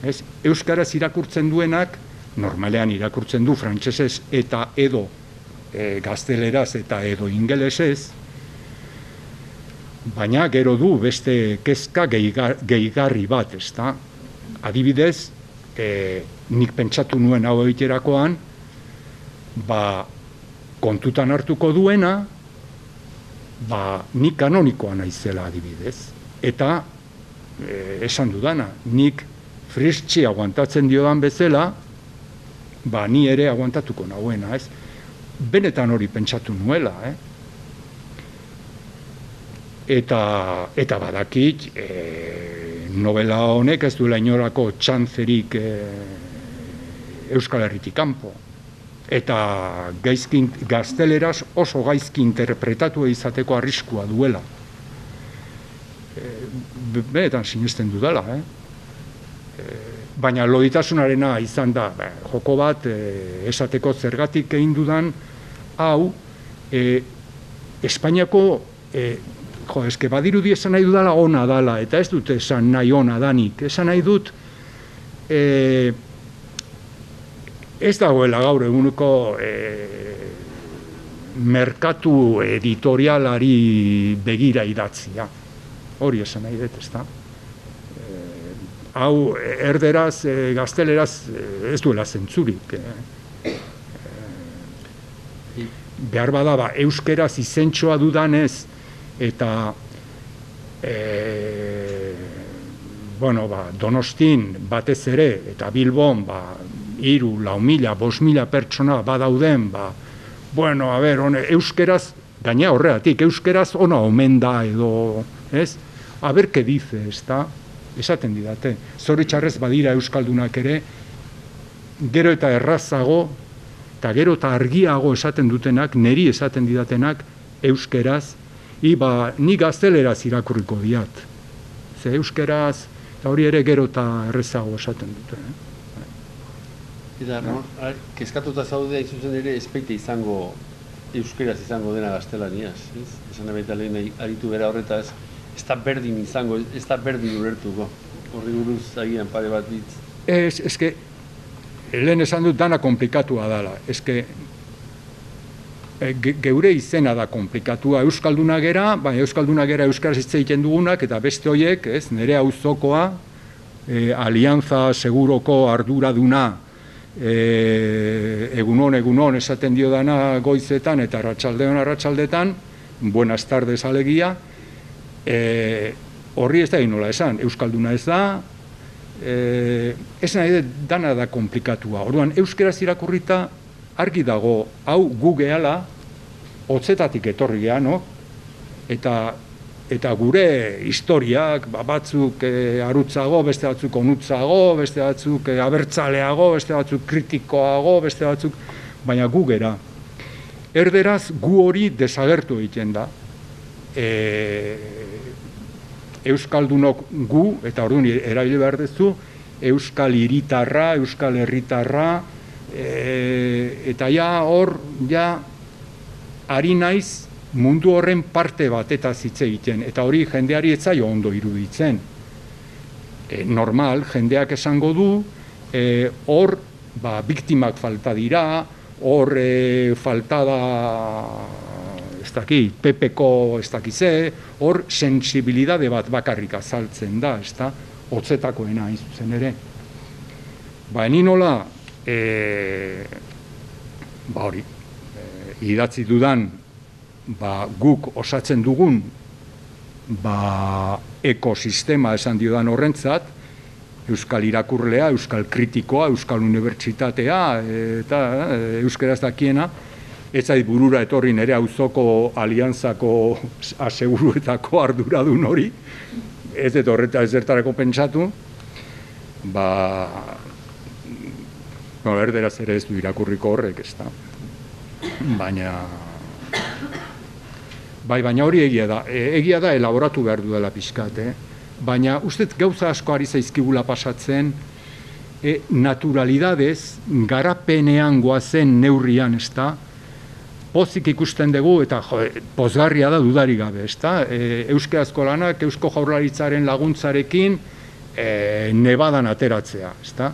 Ez? Euskaraz irakurtzen duenak, normalean irakurtzen du frantsesez eta edo e, gazteleraz eta edo ingelesez, baina gero du beste kezka gehigarri bat, ez da? Adibidez, e, nik pentsatu nuen hau egiterakoan, ba, kontutan hartuko duena, ba, nik kanonikoa naizela adibidez. Eta, e, esan dudana, nik fristxi aguantatzen diodan bezala, ba, ni ere aguantatuko nahuena, ez? Benetan hori pentsatu nuela, eh? Eta, eta badakit, e, novela honek ez duela inorako txantzerik e, Euskal Herritik kanpo. Eta gaizkin, gazteleraz oso gaizki interpretatu izateko arriskua duela. E, benetan sinesten dudala, eh? Baina loditasunarena izan da, joko bat, e, esateko zergatik egin dudan, hau, e, Espainiako, e, jo, eske badirudi esan nahi dudala ona dala, eta ez dut esan nahi ona danik, esan nahi dut, e, ez dagoela gaur eguneko e, merkatu editorialari begira idatzia. Hori esan nahi dut, ez da? E, hau, erderaz, e, gazteleraz, e, ez duela zentzurik. Eh? Behar bada ba, euskeraz izentsoa dudanez eta e, bueno, ba, donostin batez ere eta bilbon ba, iru, lau mila, bos mila pertsona badauden ba, bueno, a ber, one, euskeraz Gaina horregatik, euskeraz ona omen da edo, ez? Aber, ke dice, ez da? Esaten didate. Zoritxarrez badira euskaldunak ere, gero eta errazago, eta gero eta argiago esaten dutenak, neri esaten didatenak, euskeraz, iba, ni gazteleraz irakurriko diat. Ze euskeraz, eta hori ere gero eta errezago esaten dute. Eh? Eta, no? kezkatuta zaude hain zuzen ere espeite izango euskeraz izango dena gaztelaniaz, ez? Esan abaita lehen aritu bera horretaz, ez da berdin izango, ez da berdin ulertuko. Horri buruz agian pare bat bitz. Ez, ez lehen esan dut dana komplikatua dala. Ez que, e, geure izena da komplikatua. Euskalduna gera, ba, Euskalduna gera Euskaraz hitz egiten dugunak, eta beste horiek, ez, nire auzokoa, e, alianza seguroko arduraduna, e, egunon, egunon, esaten dio dana goizetan, eta arratsaldeon arratsaldetan, buenas tardes alegia, e, horri ez da inola esan, Euskalduna ez da, ez nahi dana da komplikatua. Orduan, euskeraz irakurrita argi dago, hau gu gehala, hotzetatik etorri geha, no? Eta, eta gure historiak, ba, batzuk e, arutzago, beste batzuk onutzago, beste batzuk e, abertzaleago, beste batzuk kritikoago, beste batzuk, baina gu gera. Erderaz gu hori desagertu egiten da. E, Euskaldunok gu, eta orduan erabili behar dezu, Euskal hiritarra, Euskal herritarra, e, eta ja hor, ja, ari naiz mundu horren parte bat eta zitze egiten, eta hori jendeari etzaio ondo iruditzen. E, normal, jendeak esango du, e, hor, ba, biktimak falta dira, hor e, falta da ez daki, pepeko ez dakize, hor sensibilidade bat bakarrik azaltzen da, ez da, hotzetakoena zuzen ere. Ba, eni nola, e, ba hori, e, idatzi dudan, ba, guk osatzen dugun, ba, ekosistema esan diodan horrentzat, Euskal irakurlea, Euskal kritikoa, Euskal unibertsitatea, eta e, Euskaraz dakiena, ez zait burura etorri nere auzoko alianzako aseguruetako arduradun hori, ez dut horreta ez zertarako pentsatu, ba, no, erderaz ere ez du irakurriko horrek, ez da. Baina, bai, baina hori egia da, e, egia da elaboratu behar duela pixkat, eh? baina uste gauza asko ari zaizkigula pasatzen, e, naturalidadez, garapenean goazen neurrian, ez da, pozik ikusten dugu eta jo, pozgarria da dudari gabe, ezta? E, Euskarazko lanak Eusko Jaurlaritzaren laguntzarekin e, nebadan ateratzea, ezta?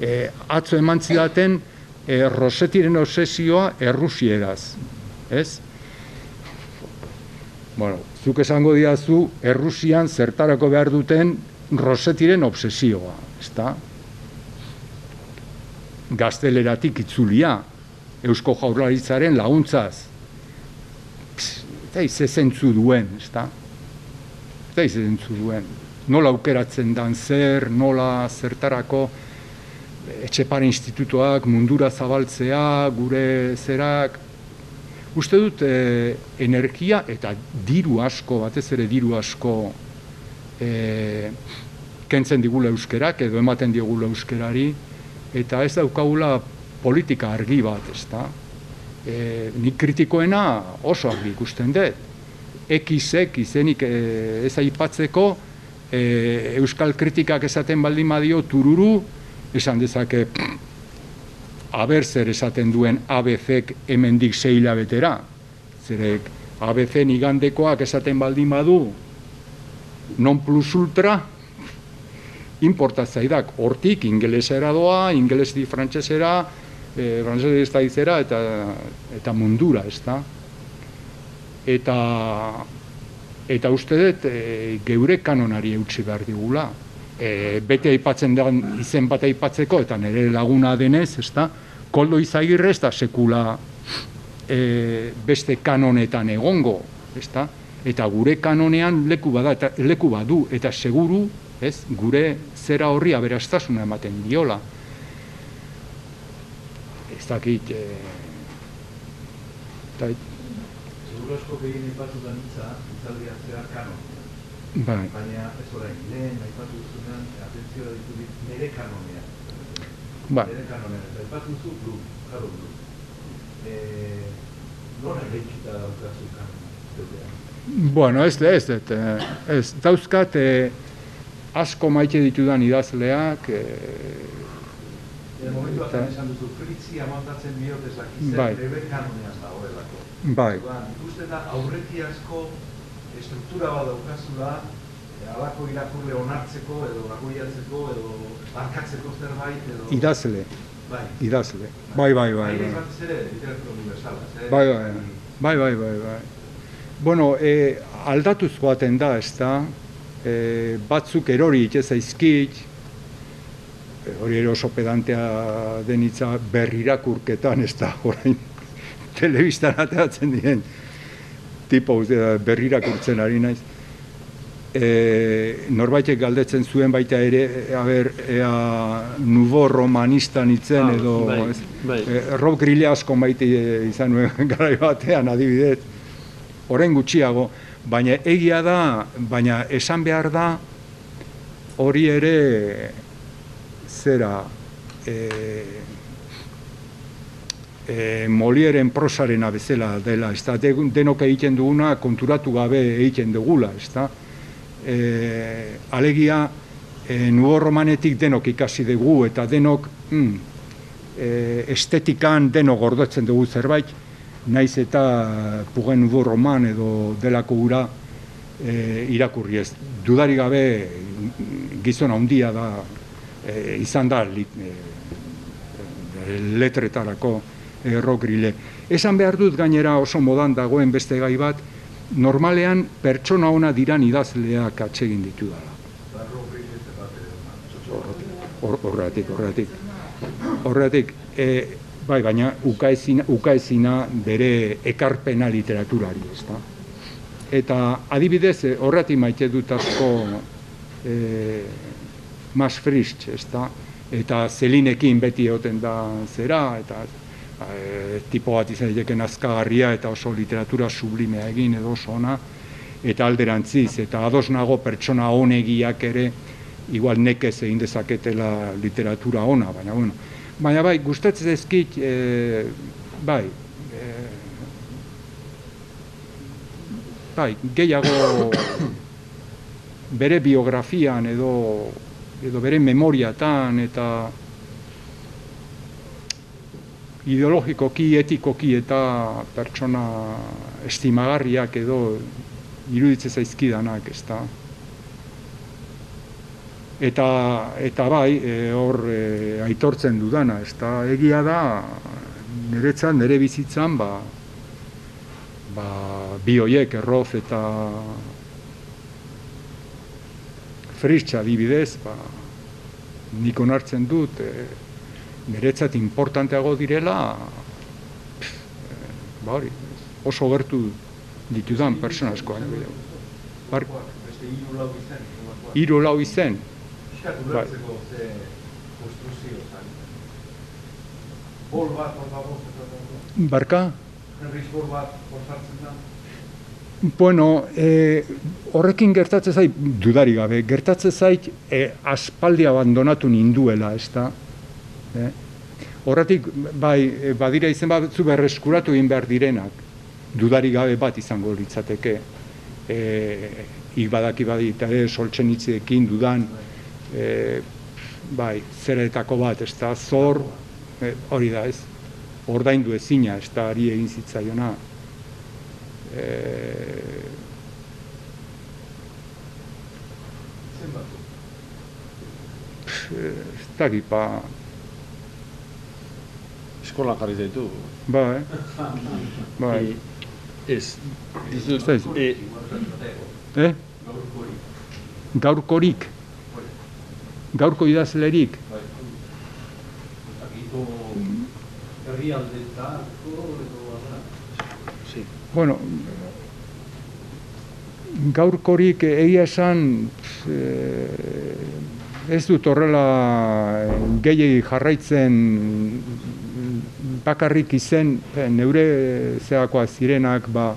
E, atzo eman zidaten e, Rosetiren obsesioa errusieraz, ez? Bueno, zuk esango diazu Errusian zertarako behar duten Rosetiren obsesioa, ezta? Gazteleratik itzulia, Eusko Jaurlaritzaren laguntzaz. Eta izezentzu duen, ez da? Eta izezentzu duen. Nola aukeratzen dan zer, nola zertarako etxepare institutoak mundura zabaltzea, gure zerak. Uste dut e, energia eta diru asko, batez ere diru asko e, kentzen digula euskerak edo ematen digula euskerari eta ez daukagula politika argi bat, ez da. E, nik kritikoena oso argi ikusten dut. Ekizek izenik e, ez aipatzeko e, euskal kritikak esaten baldin badio tururu, esan dezake aber zer esaten duen ABCek hemendik seila betera. Zerek ABC igandekoak esaten baldin badu non plus ultra, importatzaidak hortik ingelesera doa, ingelesi frantsesera, e, ez da izera eta, eta mundura, ez da. Eta, eta uste dut e, geure kanonari eutxi behar digula. E, bete aipatzen da izen bat aipatzeko eta nire laguna denez, ez da, koldo izagirre ez da sekula e, beste kanonetan egongo, ez da, eta gure kanonean leku bada eta leku badu eta seguru, ez, gure zera horri aberastasuna ematen diola ez dakit... E, Zure asko gehien aipatu da hitza, hitzaldia zehar kanon. Bai. Baina ez orain, lehen aipatu duzunean, atentzioa ditu dit, nire kanonea. Bai. Nire kanonea. Eta aipatu duzu, blu, jaro blu. E, nora eraikita daukazu kanona, zeudean? Bueno, ez, ez, ez, eh, ez, dauzkat eh, asko maite ditudan idazleak, eh, Eta momentu batean esan duzu, fritzi amantatzen diot ez dakitzen, Bai. nire kanonean dagoelako. bai, Orduan, ikusten da aurreti asko estruktura bat daukazula, e, halako irakurle onartzeko edo lagoiatzeko edo barkatzeko zerbait edo... idazle, Bai. idazle. Bai, bai, bai, bai. literatura universala, ze? Bai, bai, bai, bai, bai, bai. Bueno, e, aldatuz joaten da, ez da, e, batzuk erori itxe zaizkit, e, hori ere oso pedantea denitza berrirakurketan, ez da, orain, telebistan ateratzen diren, tipo berrirakurtzen ari naiz. E, norbaitek galdetzen zuen baita ere, e, a ber, ea nubo romanista nitzen Ah, edo, bai, ez, bai. E, Rob Grille asko maite e, izan nuen garai batean adibidez, orain gutxiago, baina egia da, baina esan behar da, hori ere zera e, e, Molieren prosarena bezala dela, ez da, de- denok egiten duguna konturatu gabe egiten dugula, ez da. E, alegia, e, nubo romanetik denok ikasi dugu eta denok mm, e, estetikan denok gordotzen dugu zerbait, naiz eta pugen nubo roman edo delako gura e, irakurri ez. Dudari gabe gizon handia da, e, izan da li, e, letretarako errokrile. Esan behar dut gainera oso modan dagoen beste gai bat, normalean pertsona ona diran idazleak atsegin ditu dala. Barro grilete bat edo, sozio- Hor- Horregatik, horregatik. Horregatik, e, bai, baina ukaezina, ukaezina bere ekarpena literaturari, ezta? Eta adibidez, horregatik maite dut asko e, Mas Frisch, ezta? Eta Zelinekin beti egoten da zera, eta e, tipo bat izan daiteke nazkagarria eta oso literatura sublimea egin edo oso ona, eta alderantziz, eta ados nago pertsona honegiak ere, igual nekez egin dezaketela literatura ona, baina bueno. Baina bai, gustatzen ezkit, e, bai, e, bai, gehiago bere biografian edo edo bere memoriatan eta ideologikoki, etikoki eta pertsona estimagarriak edo iruditzen zaizkidanak, ezta. Eta, eta bai, e, hor e, aitortzen dudana, ezta egia da, niretzat, nire bizitzan, ba, ba, bi hoiek, erroz eta fritxa adibidez, ba, nik onartzen dut, e, niretzat importanteago direla, pff, ba hori, oso gertu ditudan persona asko. baino gehiago. Bar, hiru lau izen, Bai. Bol bat, barka, Henrys bol bat, hor sartzen da. Bueno, e, horrekin gertatzen zait, dudari gabe, gertatzen zait e, aspaldi abandonatu ninduela, ez da? E? Horretik, bai, e, badira izen batzu berreskuratu egin behar direnak, dudari gabe bat izango litzateke. E, ik badaki badit, ere, soltzen hitziekin dudan, e, bai, zeretako bat, ez da, zor, e, hori da ez, ordaindu ezina, ez da, ari egin zitzaiona. Eh, ez dakit, ba, Eskolan jarri zaitu. bai, bai, E, ez, dizut, Ez daizu. e, eh? Gaurkori. gaurkorik, gaurko idazlerik, Bai. Akito herrialdeetako edo ala. sí. Bueno, gaurkorik egia esan eh, ez dut horrela gehiegi jarraitzen bakarrik izen eh, neure zeakoa zirenak ba,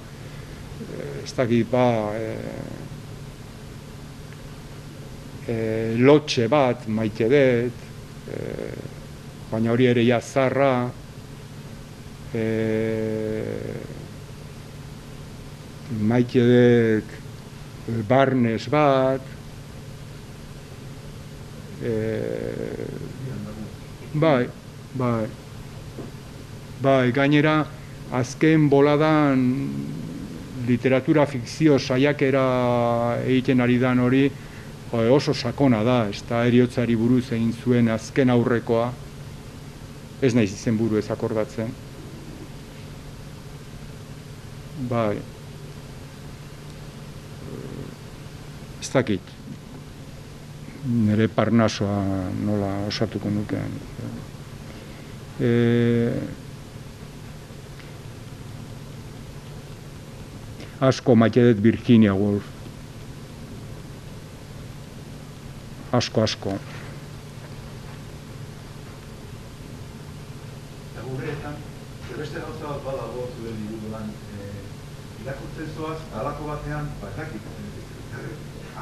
ez dakit, ba, e, e, lotxe bat maite dut, e, baina hori ere jazarra, e, maite dut barnes bat, e, bai, bai, bai, gainera, azken boladan literatura fikzio saiakera egiten ari dan hori oso sakona da, ez da eriotzari buruz egin zuen azken aurrekoa, ez naiz izen buru ez akordatzen. Bai, ez dakit, nire parnasoa nola osatuko nukean. E, asko maite dut Virginia Woolf. Asko, asko. Eta gurreetan, beste gauza bat badago zuen liburuan, eh, irakurtzen zoaz, alako batean, ba, ez dakit,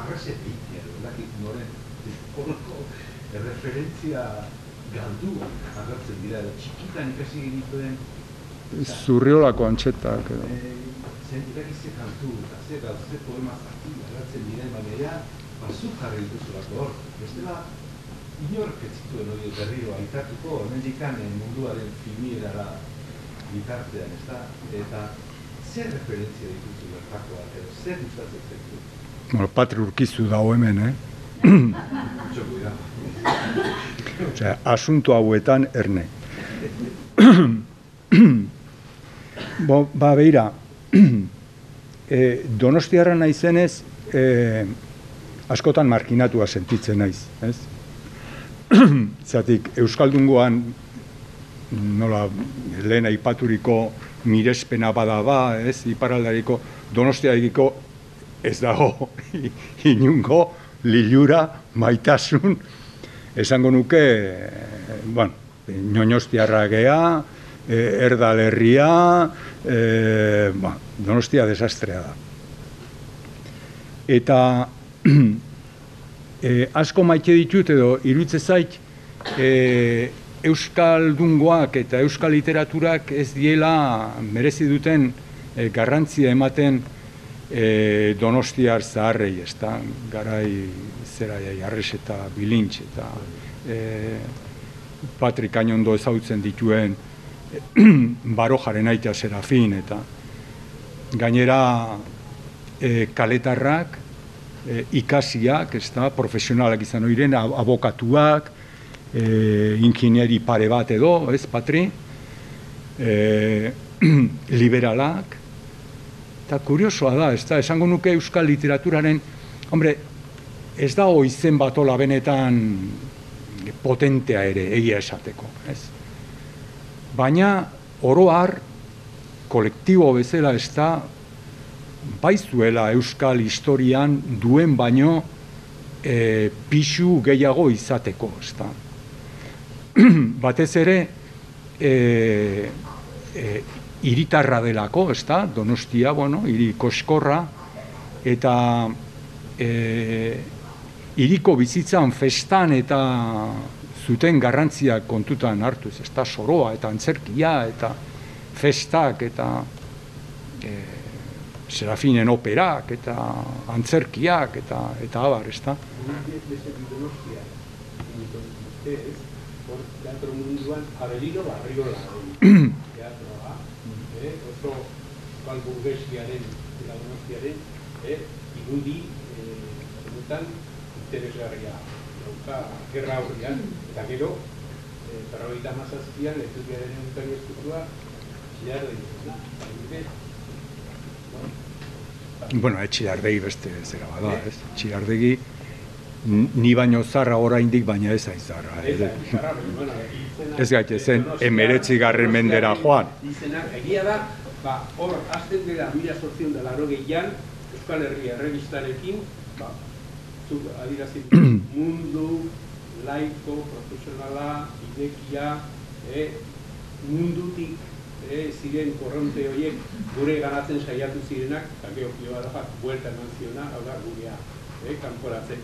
arrese peitea, ez dakit noren, horreko referentzia galdua agertzen dira, txikitan ikasi genituen, Zurriolako antxetak edo. eh, zen irakizte kantu, eta ze gauza, ze poema zati agertzen diren, baina ja, bazu jarri dituzulako hor. Bestela, inork ez zituen hori berriro aitatuko, hemendikan eh, munduaren filmierara bitartean, ez da? Eta zer referentzia dituzu bertakoak, edo zer gustatzen zaitu? Bueno, Patri urkizu dago hemen, eh? Cuidado. Osea, asunto hauetan erne. Bo, ba, beira, e, donostiarra naizenez, e, askotan markinatua sentitzen naiz, ez? Zatik, Euskaldungoan, nola, lehen aipaturiko mirespena bada ba, ez? Iparaldariko, donostiariko ez dago inungo lilura maitasun, esango nuke, bueno, ñoñostiarra gea, eh, erdal herria, eh, ba, donostia desastrea da. Eta eh, asko maite ditut edo iruditze zait eh, Euskaldungoak eta Euskal Literaturak ez diela merezi duten eh, garrantzia ematen e, donostiar zaharrei, ez garai zera jarrez eta bilintz eta e, Patrik Ainondo ezautzen dituen baro jaren aita serafin eta gainera e, kaletarrak, e, ikasiak, ez da, profesionalak izan oiren, abokatuak, e, ingenieri pare bat edo, ez, Patri, e, liberalak, Eta kuriosoa da, ez da, esango nuke euskal literaturaren, hombre, ez da izen batola benetan potentea ere, egia esateko, ez? Baina, oroar, kolektibo bezala ez da, baizuela euskal historian duen baino e, pixu gehiago izateko, ez da. Batez ere, e, e, iritarra delako, ez da, donostia, bueno, iri koskorra, eta e, iriko bizitzan festan eta zuten garrantzia kontutan hartuz, ez da, soroa eta antzerkia eta festak eta e, serafinen operak eta antzerkiak eta eta abar, ez da. teatro munduan Abelino Barriola teatroa, eh, oso euskal burgesiaren eta donostiaren eh, irudi eh, interesgarria dauka gerra aurrian, eta gero eh, berrogeita mazazpian Etubiaren egunkari eskutua txilar da Bueno, etxilardegi beste zera bada, ez? Txilardegi ni baino zarra oraindik baina ez aiz zarra. Ez, izena- ez gaitezen emeretzi garren mendera joan. Izenak, egia da, ba, hor, azten dela mila sortzion da laro gehian, Euskal Herria revistarekin, ba, zuk adirazin mundu, laiko, profesionala, irekia, eh, mundutik e, ziren korronte horiek gure ganatzen saiatu zirenak, eta gero Pio Arafak buelta eman ziona, hau da, gurea e, kanporatzen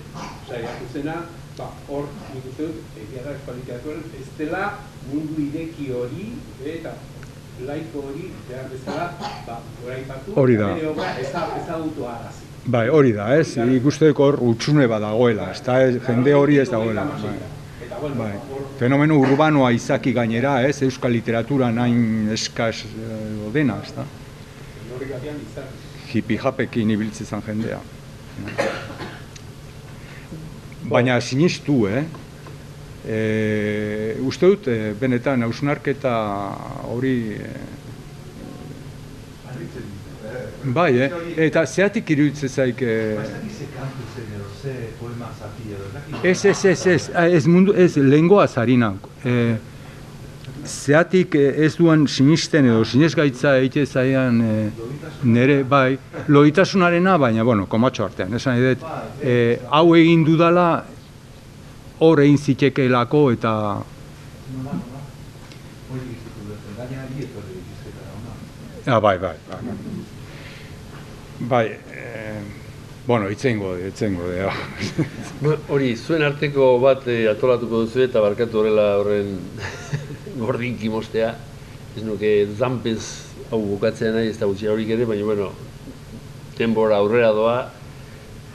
saiatu zena, ba, hor, nik uste dut, egia da eskualitatean, ez dela mundu ireki hori, e, eta laiko hori, behar bezala, ba, goraipatu, Hori da. bere obra eza- ezagutu arazi. Bai, hori da, ez? Ikusteko hor utxune badagoela, ez da, jende hori ez dagoela. Bai. Bai. Fenomeno urbanoa izaki gainera, ez? Euskal literatura nain eskas eh, dena, ez da? Hipi japekin ibiltzen zen jendea. Baina sinistu, eh? E, uste dut, eh, benetan, hausnarketa hori... eh, Arritzen dut, eh? Bai, eh? Eta zeatik iruditzen zaik... eh, ez ez. Ez, ez, ez, ez, mundu, ez, lehengoa zarina. E, zeatik eh, ez duan sinisten edo sinesgaitza eite zaian e, nere, bai, loitasunarena, baina, bueno, komatxo artean, esan nahi dut, e, hau egin dudala, hor egin zitekeelako eta, ona. ah, bai, bai, bai. Bai, e, bueno, itzengo, itzengo. Ba, Hori, zuen arteko bat eh, atolatuko duzu eta barkatu horrela horren gordinki mostea. Ez nuke zanpez hau bukatzea nahi, ez da gutxi horik ere, baina, bueno, denbora aurrera doa,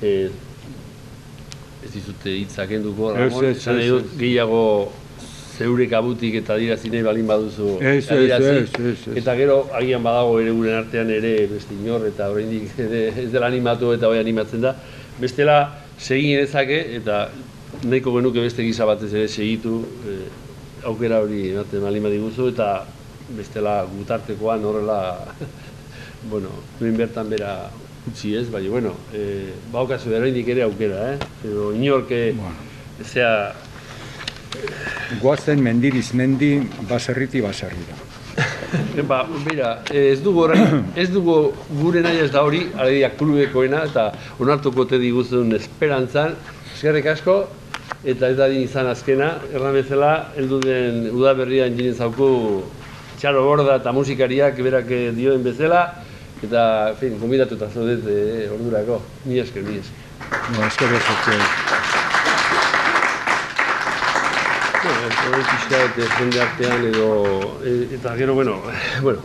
eh, ez dizute hitzak enduko, Ez, Ramon, ez, ez, dut ez. gehiago zeure kabutik eta adirazi nahi balin baduzu Ez, ez, ez. Eta gero agian badago ere guren artean ere beste inor eta oraindik ez dela animatu eta bai animatzen da. Bestela segin ezake eta nahiko genuke beste gisa batez ere segitu eh, aukera hori ematen balin badiguzu eta bestela gutartekoan horrela bueno, nuen bertan bera utzi ez, baina bueno, eh, baukazu oraindik ere aukera, eh? Edo inorke Bueno. zea Goazen mendiriz mendi, baserriti baserrira. Ba, bera, ez dugu orain, ez dugu gure nahi ez da hori, alegia klubekoena, eta onartuko te diguzun esperantzan, eskerrik asko, eta ez dadin izan azkena, erran bezala, heldu den udaberrian jinen zauku txaro borda eta musikariak berak dioen bezala, eta, en fin, gombidatuta zaudet eh, ordurako, ni esker, ni esker. No, eskerrik asko. Pixka bat, eh, jende artean edo, eta gero, bueno, bueno,